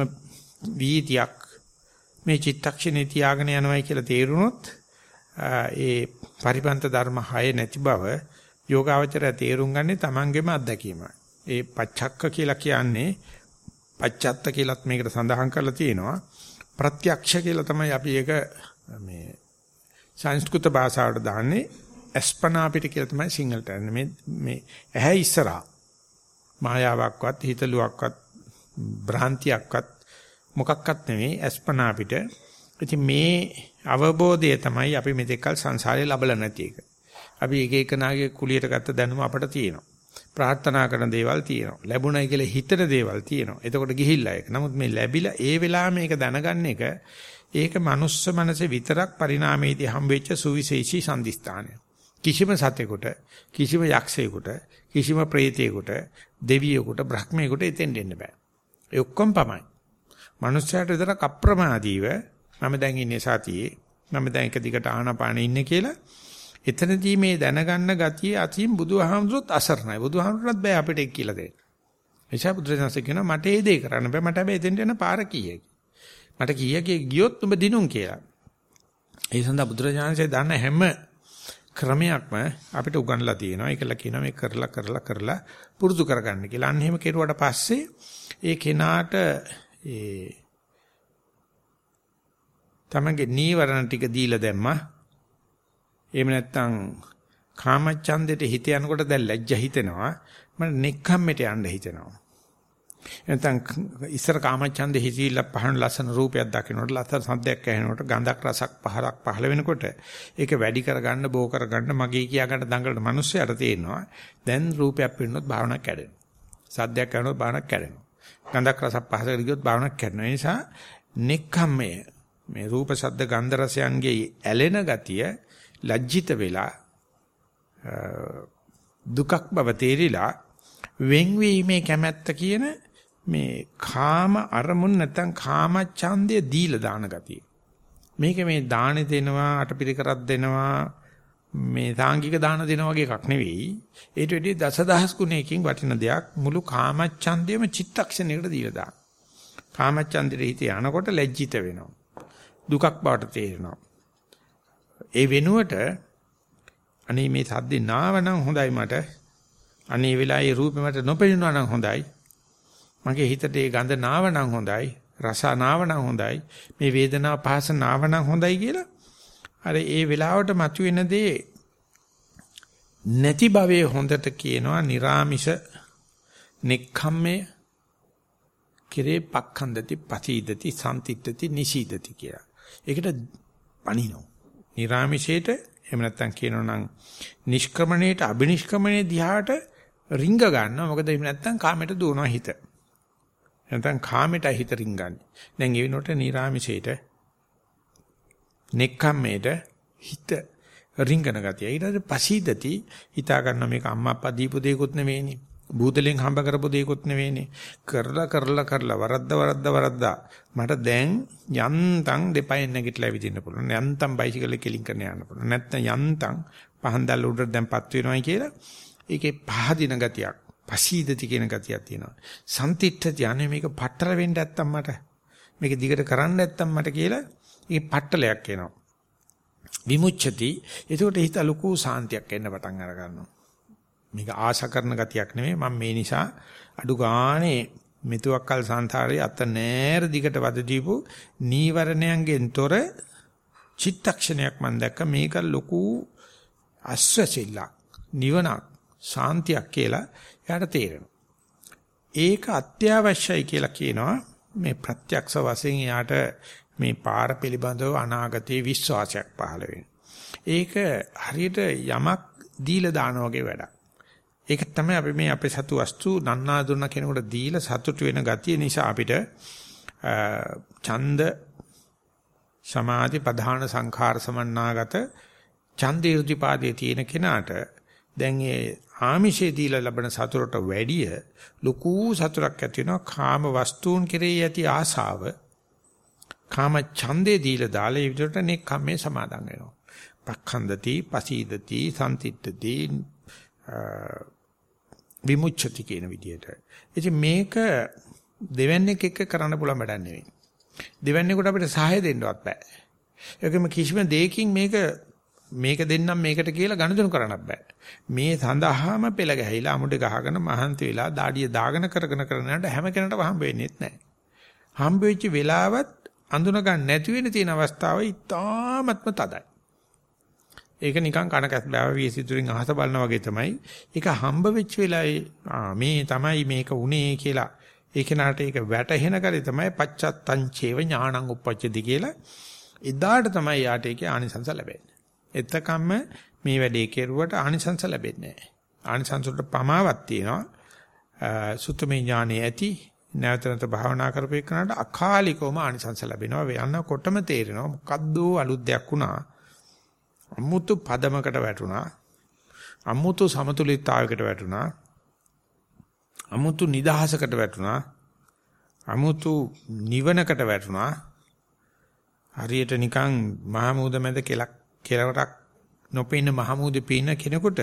වීතියක් මේ චිත්තක්ෂණේ තියාගෙන යනවායි කියලා තේරුනොත් ඒ පරිපන්ත ධර්ම 6 නැති බව යෝගාවචරය තේරුම් ගන්නේ Tamangeම අත්දැකීමයි. ඒ පච්චක්ක කියලා කියන්නේ පච්චත්ත කියලත් මේකට සඳහන් කරලා තියෙනවා. ප්‍රත්‍යක්ෂ කියලා තමයි අපි ඒක මේ සංස්කෘත භාෂාවට දාන්නේ. අස්පනා පිට කියලා තමයි සිංහලට මේ මේ ඇහැ ඉස්සරහා මායාවක්වත් හිතලුවක්වත් භ්‍රාන්තියක්වත් මොකක්වත් නෙවෙයි අස්පනා පිට. ඉතින් මේ අවබෝධය තමයි අපි මෙතෙක්කල් සංසාරේ ලබලා නැති එක. අපි එක එකනාගේ කුලියට ගත්ත දැනුම අපට තියෙනවා. ප්‍රාර්ථනා කරන දේවල් තියෙනවා. ලැබුණයි කියලා හිතන දේවල් තියෙනවා. එතකොට ගිහිල්ලා ඒක. නමුත් මේ ලැබිලා ඒ වෙලාවෙ මේක දැනගන්න එක ඒක මනුස්ස මනසේ විතරක් පරිණාමයේදී හම්බෙච්ච සුවිශේෂී සම්දිස්ථානය. කිසිම සතෙකුට, කිසිම යක්ෂයෙකුට, කිසිම ප්‍රේතයෙකුට, දෙවියෙකුට, බ්‍රහ්මයෙකුට එතෙන් දෙන්න බෑ. ඒ ඔක්කොම පමයි. මනුස්සයාට විතරක් අප්‍රමාදීව මම දැන් ඉන්නේ සතියේ, මම දැන් එක දිගට ආනාපානෙ ඉන්නේ කියලා එතනදී මේ දැනගන්න ගතිය අතින් බුදුහාමුදුරුවොත් අසරණයි. බුදුහාමුදුරුවොත් බෑ අපිට ඒක කියලා දෙන්න. එනිසා බුදුරජාණන් කියනවා මට ඒ දේ කරන්න බෑ. මට හැබැයි එතෙන්ට යන පාර කීයකි. මට කීයකේ ගියොත් උඹ දිනුම් කියලා. ඒ සඳහා බුදුරජාණන්සේ දන්න හැම ක්‍රමයක්ම අපිට උගන්ලා තියෙනවා. ඒකලා කියනවා මේ කරලා කරලා කරලා පුරුදු කරගන්න කියලා. අන්න එහෙම කෙරුවට පස්සේ ඒ කෙනාට ඒ තමගේ නීවරණ ටික දීලා දැම්මා. එහෙම නැත්නම් කාමච්ඡන්දෙට හිත යනකොට දැන් ලැජ්ජ හිතෙනවා. මට නෙක්ඛම්මෙට යන්න හිතෙනවා. නැත්නම් ඉස්සර කාමච්ඡන්දේ හිතිවිල්ල පහන ලස්සන රූපයක් දකිනකොට ලස්සන සද්දයක් ඇහෙනකොට ගඳක් රසක් පහරක් පහළ වෙනකොට ඒක වැඩි කරගන්න බෝ කරගන්න මගේ කියා ගන්න දඟලන මිනිස්සුන්ට තේරෙනවා දැන් රූපයක් පෙන්නොත් භාවනාවක් කැඩෙනවා සද්දයක් කරනොත් භාවනාවක් කැඩෙනවා ගඳක් රසක් පහසට ගියොත් භාවනාවක් කැඩෙනවා ඒ නිසා නෙක්ඛම්මය මේ රූප ශබ්ද ගන්ධ රසයන්ගේ ඇලෙන ගතිය ලැජ්ජිත වෙලා දුකක් බව තේරිලා වෙන්වීමේ කැමැත්ත කියන මේ කාම අරමුණ නැත්නම් කාම ඡන්දය දීලා දාන ගතිය. මේක මේ දානෙ දෙනවා අටපිරිකරක් දෙනවා මේ සාංගික දාන දෙනවා වගේ එකක් නෙවෙයි. ඊට වෙඩි දසදහස් ගුණයකින් වටින දෙයක් මුළු කාම ඡන්දයම චිත්තක්ෂණයකට දීලා දාන. කාම ඡන්දෙට හිත යනකොට ලැජ්ජිත වෙනවා. දුකක් බවට තේරෙනවා. ඒ වෙනුවට අනේ මේ සද්දේ නාවනම් හොඳයි මට. අනේ වෙලාවේ රූපේ මට නොපෙනෙනවා නම් හොඳයි. මගේ හිතට ඒ ගඳ නාවනම් හොඳයි. රස නාවනම් හොඳයි. මේ වේදනා පහස නාවනම් හොඳයි කියලා. අර ඒ වෙලාවට මතුවෙන දේ නැති භවයේ හොඳට කියනවා निराமிස නෙක්ඛම්මේ කිරේ පක්ඛන්දති පතිදති සම්තිත්‍ත්‍ති නිසීදති කියලා. ඒකට පණිනවා. නිරාමිෂයට එහෙම නැත්නම් කියනෝනම් නිෂ්ක්‍රමණයට අබිනිෂ්ක්‍රමණය දිහාට රිංග ගන්නවා. මොකද එහෙම නැත්නම් කාමයට දුවනවා හිත. නැත්නම් කාමයට හිත රිංගන්නේ. දැන් ඒ වෙනකොට නිරාමිෂයට නෙක්ඛම්මේට හිත රිංගන ගතිය. ඊට පස්සේ පසීදති හිතා ගන්න මේක අම්මා අප්පා දීපු දෙයක්වත් නෙමෙයිනේ. බූදලෙන් හම්බ කරපු දෙයක්වත් නෙවෙයිනේ. කරලා කරලා කරලා වරද්ද වරද්ද වරද්දා මට දැන් යන්තම් දෙපයින් නැගිටලා ඇවිදින්න පුළුවන්. යන්තම් බයිසිකල් කෙලින් කරන්න යන්න පුළුවන්. නැත්නම් යන්තම් පහන් දැල් උඩට දැන්පත් වෙනවයි කියලා ඒකේ පහදින ගතියක්, පසීදති කියන ගතියක් තියෙනවා. සම්තිත්ථ යන්නේ මේක පටල වෙන්න නැත්තම් මට. මේක දිගට කරන්න නැත්තම් මට කියලා ඒ පටලයක් එනවා. විමුච්ඡති එතකොට හිත ලොකු සාන්තියක් එන්න පටන් අර ගන්නවා මේක ආශා කරන ගතියක් නෙමෙයි මම මේ නිසා අඩු ගානේ මෙතුවක්කල් සංසාරේ අත නෑර දිගට වද දීපු නීවරණයන්ගෙන් තොර චිත්තක්ෂණයක් මම දැක්ක මේක ලොකු අස්වැසිල්ලක් නිවනක් ශාන්තියක් කියලා එයාට තේරෙනවා. ඒක අත්‍යවශ්‍යයි කියලා කියනවා මේ ප්‍රත්‍යක්ෂ වශයෙන් එයාට මේ පාර පිළිබඳව අනාගතයේ විශ්වාසයක් පහළ ඒක හරියට යමක් දීලා දාන වගේ වැඩක්. ඒක තමයි අපි මේ අපේ සතු වස්තු නන්නා දුන්න කෙනෙකුට දීලා සතුටු වෙන ගතිය නිසා අපිට ඡන්ද සමාධි ප්‍රධාන සංඛාර සමන්නාගත ඡන්ද irdipaadේ තියෙන කෙනාට දැන් ඒ ආමිෂේ දීලා ලබන සතුටට වැඩිය ලොකු සතුටක් ඇති වෙනවා. කාම වස්තුන් කෙරෙහි ඇති ආසාව කාම ඡන්දේ දීලා දාලා ඒ විදිහට නේ කම්මේ සමාදන් වෙනවා. පක්ඛන්දති පසීදති සම්තිත්‍ත්‍ති විමුච්ඡති කියන විදිහට ඉතින් මේක දෙවන්නේක එක්ක කරන්න පුළුවන් වැඩක් නෙවෙයි දෙවන්නේකට අපිට සහාය දෙන්නවත් බෑ ඒකම කිසිම දෙයකින් මේක මේක දෙන්නම් මේකට කියලා ගණදෙනු කරන්නත් බෑ. මේ සඳහාම පෙළ ගැහිලා අමුඩ ගහගෙන මහන්ති වෙලා දාඩිය දාගෙන කරගෙන කරන යනට හැම කෙනාටම හම්බ වෙන්නේත් නැහැ. හම්බ වෙච්ච වෙලාවත් අඳුන ගන්න නැති වෙන තියෙන අවස්ථාව ඉතාමත්ම තදයි. ඒක නිකන් කනකස් බෑව විසිතුරින් අහස බලනා වගේ තමයි. ඒක හම්බ වෙච්ච වෙලාවේ මේ තමයි මේක උනේ කියලා ඒ කෙනාට ඒක වැටහෙන කරේ තමයි පච්චත්තං චේව ඥානං උප්පච්චති කියලා. එදාට තමයි යාට ඒකේ ආනිසංස ලැබෙන්නේ. එතකම්ම මේ වැඩේ කෙරුවට ආනිසංස ලැබෙන්නේ නැහැ. ආනිසංස වලට පමාවක් තියෙනවා. සුත්තමේ ඥානෙ ඇති නැවත නැවත භාවනා කරපේකනට අකාලිකවම ආනිසංස ලැබෙනවා. වෙනකොටම තේරෙනවා මොකද්ද අලුත් දෙයක් වුණා. අමුතු පදමකට වැටුණා. අමුතු සමතුලිතතාවයකට වැටුණා. අමුතු නිදහසකට වැටුණා. අමුතු නිවනකට වැටුණා. හරියට නිකන් මහමූද මැද කෙලක් කෙලවරක් නොපෙන්න මහමූදේ පේන කෙනෙකුට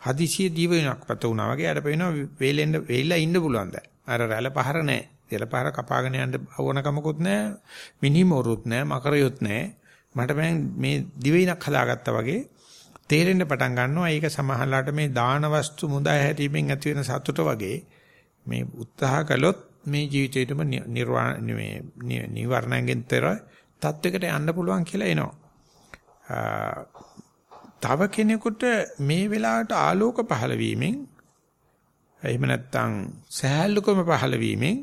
හදිසිය දීව වෙනක් පත වුණා වගේ අර පේනවා වේලෙන්න වෙයිලා ඉන්න පුළුවන් දැන්. අර රැළ පහර නැහැ. රැළ පහර කපාගෙන යන්න අවවන කමකුත් නැහැ. මිනිමෝරුත් නැහැ. මකරියොත් නැහැ. මට මම මේ දිවයිනක් හදාගත්තා වගේ තේරෙන්න පටන් ගන්නවා. ඒක සමහරලාට මේ දාන වස්තු මුදා හැරීමෙන් ඇති වෙන සතුට වගේ මේ උත්සාහ කළොත් මේ ජීවිතේටම නිර්වාණ මේ නිවර්ණයෙන් තර තත්වයකට යන්න පුළුවන් කියලා එනවා. තව කෙනෙකුට මේ වෙලාවට ආලෝක පහළ වීමෙන් එහෙම නැත්නම් සහැල්ලුකම පහළ වීමෙන්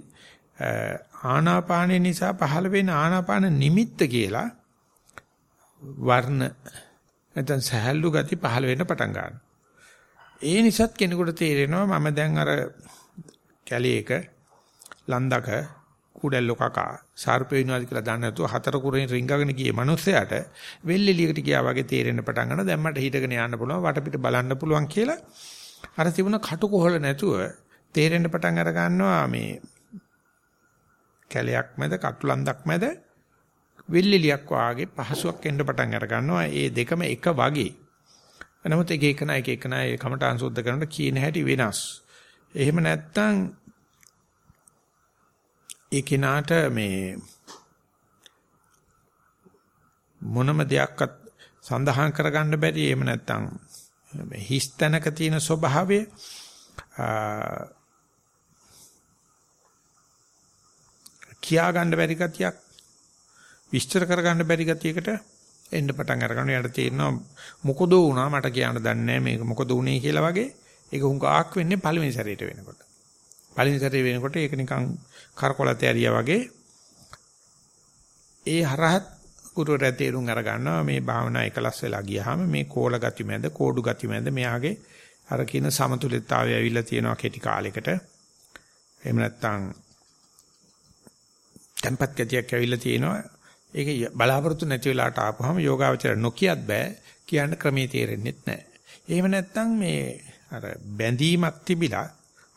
ආනාපාන නිසා පහළ වෙන ආනාපාන නිමිත්ත කියලා වර්ණ නැත්නම් සහැල්ලු ගති පහළ වෙන්න පටන් ගන්නවා. ඒ නිසාත් කෙනෙකුට තේරෙනවා මම දැන් අර කැලේක ලන්දක කුඩැල්ල කකා සර්ප වෙනවාද කියලා දන්නේ නැතුව හතර කුරෙන් රිංගගෙන ගියේ මිනිස්සයාට වෙල්ෙලියකට ගියා වගේ තේරෙන්න පටන් ගන්නවා. දැන් මට හිටගෙන යන්න පුළුවන් වටපිට බලන්න පුළුවන් කියලා අර තිබුණ කටුකොහල නැතුව තේරෙන්න පටන් අර ගන්නවා මේ කැලයක් මැද කටුලන්දක් මැද වෙල්ෙලියක් වාගේ පහසුවක් එන්න පටන් අර ගන්නවා. ඒ දෙකම එක වගේ. නමුත් එක එකන එක එකන ඒ කමටහන් සුද්ධ කරනකොට කියන හැටි වෙනස්. එහෙම නැත්තම් ඒ කෙනාට මේ මොනම දෙයක්වත් සඳහන් කරගන්න බැරි එහෙම නැත්තම් හිස් තැනක තියෙන ස්වභාවය කියා ගන්න බැරි ගතියක් විස්තර කරගන්න බැරි ගතියකට එන්න පටන් අරගන්න යට තේරෙනවා මොකද වුණා මට කියන්න දන්නේ නැහැ මේක මොකද වුනේ කියලා වගේ. ඒක හුඟක් වෙන්නේ පළවෙනි සැරේට වෙනකොට. පළවෙනි සැරේ වෙනකොට ඒක නිකන් කරකොලත ඇරියා වගේ. ඒ හරහත් ගුරුවරයා තේරුම් අර ගන්නවා මේ භාවනා එකලස් වෙලා ගියාම මේ කෝල ගති මැද කෝඩු ගති මැද මෙයාගේ අර කියන සමතුලිතතාවය ඇවිල්ලා තියෙනවා කෙටි කාලයකට. එහෙම නැත්නම් tempat ගතියක් ඇවිල්ලා තියෙනවා. ඒක බලාපොරොත්තු නැති වෙලාවට ආපුවම යෝගාවචර නොකියත් බෑ කියන්න ක්‍රමේ තේරෙන්නේ නැහැ. එහෙම නැත්නම් මේ අර බැඳීමක් තිබිලා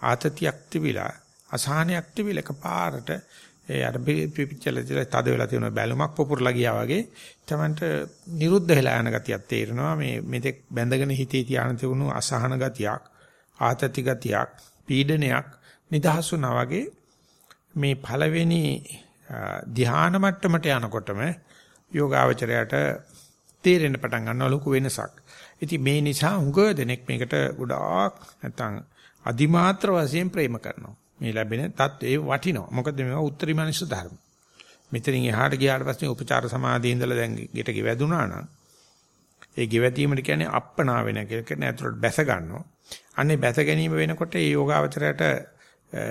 ආතතියක් තිබිලා අසහනයක් තිබිලා එකපාරට ඒ අර පිපිච්චල තද වෙලා තියෙන බැලුමක් පුපුරලා ගියා වගේ තමන්ට නිරුද්ධ වෙලා යන ගතියක් තේරෙනවා මේ මෙතෙක් බැඳගෙන හිතේ තියාන තිබුණු අසහන ගතියක් ආතති ගතියක් පීඩනයක් නිදහස් වුණා වගේ මේ පළවෙනි ධ්‍යාන මට්ටමට යනකොටම යෝගාවචරයට තේරෙන්න පටන් ගන්නවා ලොකු වෙනසක්. ඉතින් මේ නිසා හුඟ දෙනෙක් මේකට ගොඩාක් නැත්තම් අදිමාත්‍ර වශයෙන් ප්‍රේම කරනවා. මේ ලැබෙන தත්ත්වේ වටිනවා. මොකද මේවා උත්තරී මනුෂ්‍ය ධර්ම. මෙතනින් එහාට ගියාට පස්සේ උපචාර සමාධියේ ඉඳලා දැන් ගෙට ගෙවැදුනා නම් ඒ ගෙවැදීමට කියන්නේ අප්පනා වෙන කියලා කියන්නේ ඇතුළට බැස ගන්නවා. අනේ බැස ගැනීම වෙනකොට ඒ යෝගාවචරයට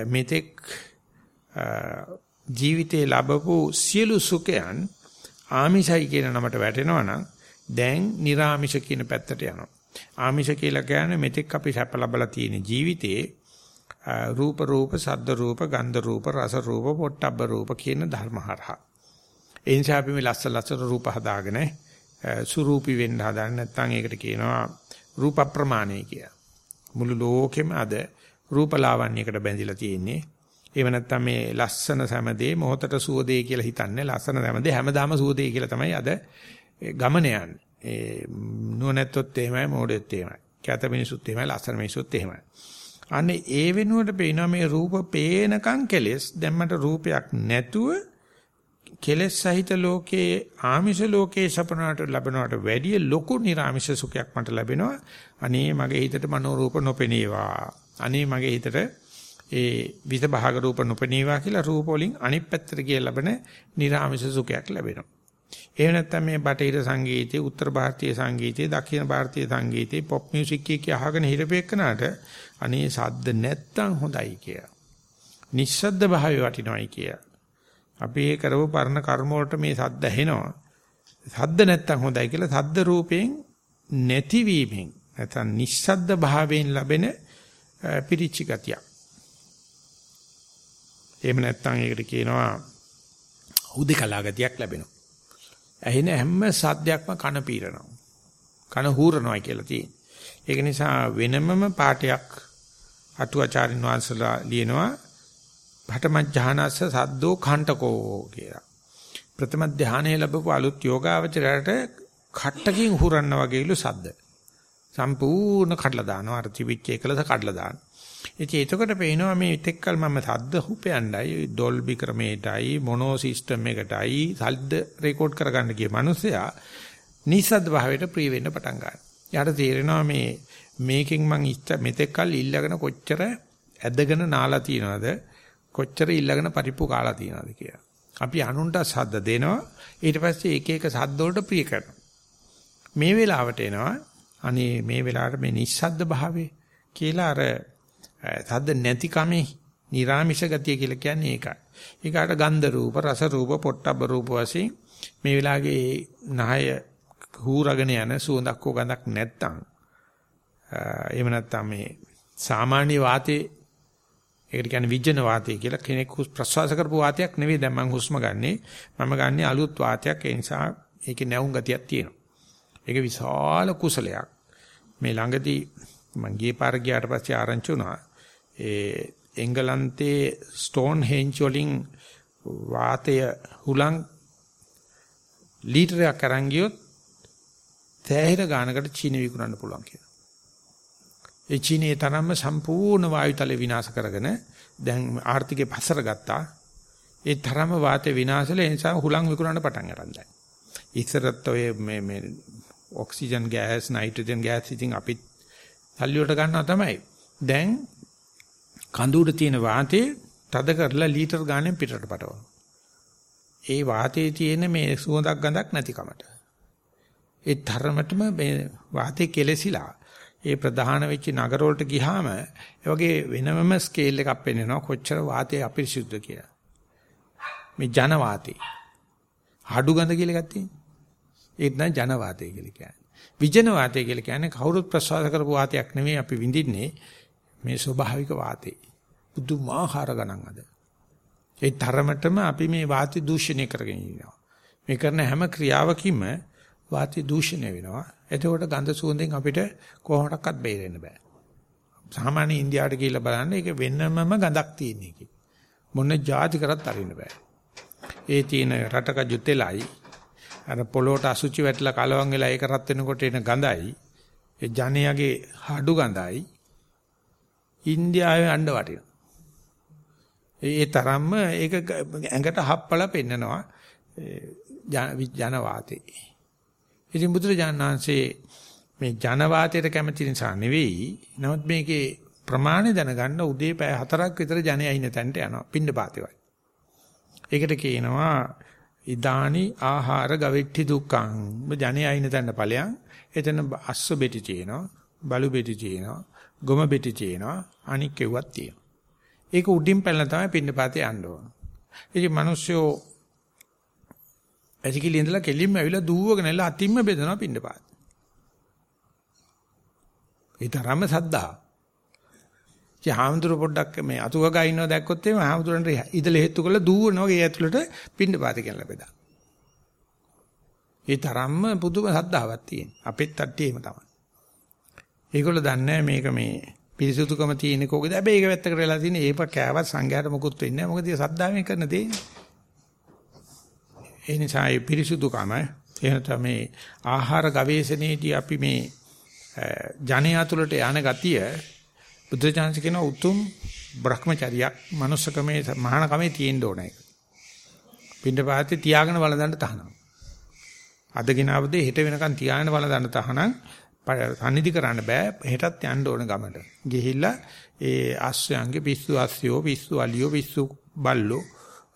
මෙතෙක් ජීවිතේ ලැබපු සියලු සුඛයන් ආමිෂයි කියන නමට වැටෙනවා නම් දැන් निराමිෂ කියන පැත්තට යනවා. ආමිෂ කියලා කියන්නේ මෙතෙක් අපි සැප ලබලා තියෙන ජීවිතේ රූප රූප සද්ද රූප ගන්ධ රූප රස රූප පොට්ටබ්බ රූප කියන ධර්ම හරහා. ඒ නිසා අපි මේ ලස්ස ලස්සන රූප හදාගෙන සුරූපී වෙන්න හදන නැත්නම් ඒකට කියනවා රූප ප්‍රමාණය කියලා. මුළු ලෝකෙම අද රූපලාවන්‍යයකට බැඳිලා තියෙන්නේ. ඒව නැත්තම් මේ ලස්සන සැමදේ මොහොතට සුවදේ කියලා හිතන්නේ ලස්සන සැමදේ හැමදාම සුවදේ කියලා තමයි අද ගමන යන්නේ. ඒ නුවණැත්තොත් එහෙමයි මොඩෙත් එහෙමයි. කැත මිනිසුත් එහෙමයි ලස්සන මිනිසුත් එහෙමයි. අනේ ඒ වෙනුවට පේනවා මේ රූප පේනකන් කෙලස් දැම්මට රූපයක් නැතුව කෙලස් සහිත ලෝකයේ ආමිෂ ලෝකයේ සපනකට ලැබෙනවට වැඩිය ලොකු නිර්ආමිෂ සුඛයක් මට ලැබෙනවා. අනේ මගේ හිතට මනෝ රූප නොපෙනේවා. අනේ මගේ හිතට ඒ විස භාග රූප නොපෙනීවා කියලා රූප වලින් අනිත් පැත්තට ගිය ලැබෙන නිර්ආමිෂ සුඛයක් ලැබෙනවා. එහෙම නැත්නම් මේ බටහිර සංගීතයේ උත්තර ಭಾರತೀಯ සංගීතයේ දක්ෂිණ ಭಾರತೀಯ සංගීතයේ පොප් මියුසික් එක අහගෙන හිරපෙකනාට අනේ සද්ද නැත්තම් හොඳයි කියලා. නිස්සද්ද භාවය වටිනවයි කියලා. අපි ඒ කරව පරණ කර්ම මේ සද්ද ඇහෙනවා. සද්ද නැත්තම් හොඳයි කියලා සද්ද රූපයෙන් නැතිවීමෙන් නැත්නම් නිස්සද්ද භාවයෙන් ලැබෙන පිරිචි ගතියක්. එහෙම නැත්නම් ඒකට කියනවා හුදේකලා ගතියක් ලැබෙනවා. ඇහෙන හැම සද්දයක්ම කන පීරනවා. කන හූරනවා කියලා තියෙනවා. ඒක නිසා වෙනමම පාඩයක් අටුවාචාරින් වහන්සලා ලියනවා පඨම ඥානස්ස සද්දෝ කණ්ඨකෝ කියලා. ප්‍රථම ධානයේ ලැබපු අලුත් යෝගාවචරයට කට්ටකින් හුරන්න වගේලු සද්ද. සම්පූර්ණ කඩලා දානවා අර තිබිච්ච එකලස කඩලා දානවා. ඉතින් එතකොට පේනවා මේ තෙක්කල් මම සද්ද හුපයණ්ඩයි ඩොල්බි ක්‍රමයටයි මොනෝ සිස්ටම් එකටයි සද්ද රෙකෝඩ් කරගන්න ගිය මිනිසයා නිසද්ද භාවයට ප්‍රිය වෙන්න පටන් ගන්නවා. යාට තේරෙනවා මේ මේකෙන් මං ඉස්ත මෙතෙක් කල් ඉල්ලගෙන කොච්චර ඇදගෙන නාලා තියනවද කොච්චර ඉල්ලගෙන පරිප්පු කාලා තියනවද කියලා. අපි අනුන්ට සද්ද දෙනවා ඊට පස්සේ එක එක සද්ද වලට ප්‍රිය කරනවා. මේ වෙලාවට එනවා අනේ මේ වෙලාවට මේ නිස්සද්ද භාවය කියලා අර සද්ද නැති කමේ නිර්ාමිෂ ගතිය කියලා කියන්නේ ඒකයි. ඒකට ගන්ධ රූප, රස රූප, පොට්ටබ්බ රූප වශයෙන් මේ වෙලාවේ නහය හූරගෙන යන සුවඳක් හෝ ගඳක් නැත්තම් එහෙම නැත්තම් මේ සාමාන්‍ය වාතේ ඒකට කියන්නේ විජන වාතය කියලා කෙනෙක් ප්‍රශ්වාස කරපු වාතයක් නෙවෙයි දැන් මම හුස්ම ගන්නෙ. මම ගන්නෙ අලුත් වාතයක් ඒ නිසා ඒකේ නැවුම් ගතියක් තියෙනවා. ඒක විශාල කුසලයක්. මේ ළඟදී මම ගියේ පාර ගියාට පස්සේ ආරංචි වුණා. ඒ එංගලන්තේ ස්ටෝන් හෙන්ජ් වලින් වාතය හුලං ලීටරයක් අරන් ගියොත් තෑහිර ගානකට චීන විකුණන්න පුළුවන් කියලා. ඒ චීනේ තරම්ම සම්පූර්ණ වායුතලය විනාශ කරගෙන දැන් ආර්ථිකේ පස්සර ගත්තා. ඒ තරම්ම වාතේ විනාශල ඒ නිසා හුලං විකුණන්න පටන් ගන්න දැන්. ඉස්සරත් ඔය මේ මේ ඔක්සිජන් ගෑස් නයිට්‍රජන් ගෑස් ඉතින් අපි සල්ලි වලට ගන්නවා තමයි. දැන් කඳුඩ තියෙන වාතේ තද කරලා ලීටර් ගානෙන් පිටට පටවනවා. ඒ වාතයේ තියෙන මේ සුවඳක් ගඳක් නැතිකමට. ඒ තරමටම මේ වාතේ කෙලසිලා ඒ ප්‍රධාන වෙච්ච නගර වලට ගියාම ඒ වගේ වෙනමම ස්කේල් එකක් පෙන්වනවා කොච්චර වාතය අපිරිසුද්ධ කියලා. මේ ජන වාතේ. හඩු ගඳ කියලා එකක් තියෙනවා. ඒක නම් ජන වාතය කියලා කියන්නේ. විජන වාතය කියලා කියන්නේ කවුරුත් ප්‍රසවාස කරපු වාතයක් නෙමෙයි අපි විඳින්නේ මේ ස්වභාවික වාතේ. බුදුමාහාර ගණන් අද. ඒ තරමටම අපි මේ වාතය දූෂණය කරගෙන ඉන්නවා. මේ කරන හැම ක්‍රියාවකින්ම වාතය දූෂණය වෙනවා. එතකොට ගඳ සුවඳෙන් අපිට කොහොමඩක්වත් බේරෙන්න බෑ. සාමාන්‍ය ඉන්දියාවට ගිහිල්ලා බලන්න ඒක වෙනමම ගඳක් තියෙන එක. මොන જાති කරත් අරින්න බෑ. ඒ තියෙන රටක ජුතෙලයි අර පොළොට අසුචි වැටලා කලවම් වෙලා ඒක රත් වෙනකොට එන ගඳයි ඒ ජනයාගේ හඩු ගඳයි ඉන්දියාවේ අඬ වටිනවා. ඒ තරම්ම ඒක ඇඟට හප්පලා පෙන්නනවා ජන වාතේ. ඉතින් බුදුරජාණන් වහන්සේ මේ ජනවාතයට කැමති නිසා නෙවෙයි. නමුත් මේකේ ප්‍රමාණය දැනගන්න උදේ පැය 4ක් විතර ජනයා ඉන්න තැනට යනවා. පින්න පාතේ වයි. ඒකට කියනවා ඉදානි ආහාර ගවෙට්ටි දුක්ඛං. ජනයා ඉන්න තැනට ඵලයන්. එතන අස්ස බෙටි තියෙනවා. බලු බෙටි තියෙනවා. ගොම බෙටි තියෙනවා. අනික් කෙව්වක් තියෙනවා. ඒක උඩින් පැනලා තමයි පින්න පාතේ යන්න ඕන. ඉතින් මිනිස්සු ඇසිකිලි ඉඳලා කෙලින්ම ඇවිල්ලා දුවගෙන එලා අතින්ම බෙදනවා පින්නපාත. ඒ තරම්ම සද්දා. ඉතින් හාමුදුර පොඩ්ඩක් මේ අතුග ගා ඉන්නව දැක්කොත් එimhe හාමුදුරන්ට ඉදලා හේතු කරලා දුවනවා ඒ ඇතුළට පින්නපාත කියලා බෙදා. ඒ තරම්ම පුදුම සද්දාවක් තියෙන. අපෙත් තට්ටිය එහෙම තමයි. ඒගොල්ලෝ දන්නේ මේක මේ පිරිසුදුකම තියෙන කෝකද හැබැයි ඒක වැත්තකට වෙලා තියෙන ඒප කෑවත් සංඝයාට මොකුත් වෙන්නේ නැහැ මොකද ඒ සද්දාවෙන් කරන දෙන්නේ ඒ නිසා ඒ පිරිසුදුකම එහෙම තමයි ආහාර ගවේෂණයේදී අපි මේ ජනයා තුළට යන ගතිය බුද්ධචාන්ස කියන උතුම් භ්‍රමචරියක් manussකමේ මහානකමේ තියෙන්න ඕන එක. පින්නපාතේ තියාගෙන වළඳන්න තහනම්. අද ගිනාවදේ හෙට වෙනකන් තියාගෙන වළඳන්න තහනම් සම්නිධි කරන්න බෑ හෙටත් යන්න ඕන ගමට. ගිහිල්ලා ඒ අස්සයන්ගේ පිස්සු අස්සයෝ පිස්සු අලියෝ පිස්සු බල්ලෝ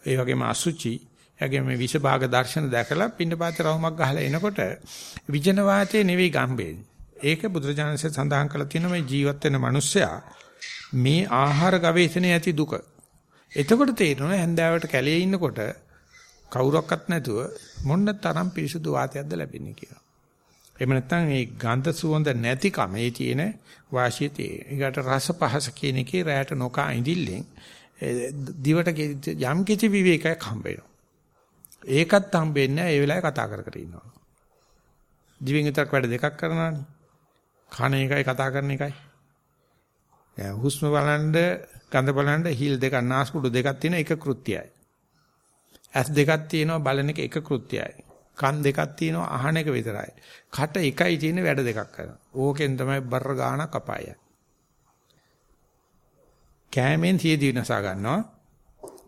ඒ වගේම අසුචි එයාගේ මේ විෂ භාග දර්ශන දැකලා පින්නපාත රවුමක් ගහලා එනකොට විජන වාතයේ නෙවෙයි ගම්බේන්නේ. ඒක බුදුරජාණන්සේ සඳහන් කරලා තියෙන මේ ජීවත් වෙන මිනිස්සයා මේ ආහාර ගවේෂණයේ ඇති දුක. එතකොට තේරෙනවා හැන්දෑවට කැලේ ඉන්නකොට කවුරක්වත් නැතුව මොන්න තරම් පිරිසුදු වාතයක්ද ලැබෙන්නේ කියලා. එහෙම නැත්නම් මේ ගන්ධ සුවඳ නැතිකම ඒ තියෙන වාසිය තියෙන. ඊකට රස පහස කියන එකේ රැයට නොකා ඉඳිල්ලෙන් දිවට යම් කිසි විවේකයක් හම්බ වෙනවා. ඒකත් හම්බෙන්නේ නැහැ ඒ වෙලාවේ කතා කර කර ඉන්නවා. දිවෙන් විතරක් වැඩ දෙකක් කරනවානේ. කන එකයි කතා කරන එකයි. දැන් හුස්ම බලන්න, ගඳ බලන්න හිල් දෙකක් නාස්පුඩු දෙකක් තියෙන එක කෘත්‍යයයි. ඇස් දෙකක් තියෙනවා බලන එක එක කෘත්‍යයයි. කන් දෙකක් තියෙනවා අහන එක විතරයි. කට එකයි තියෙන වැඩ දෙකක් කරනවා. ඕකෙන් තමයි බර ගානක් අපායයි. කෑමෙන් සියදී නසා ගන්නවා.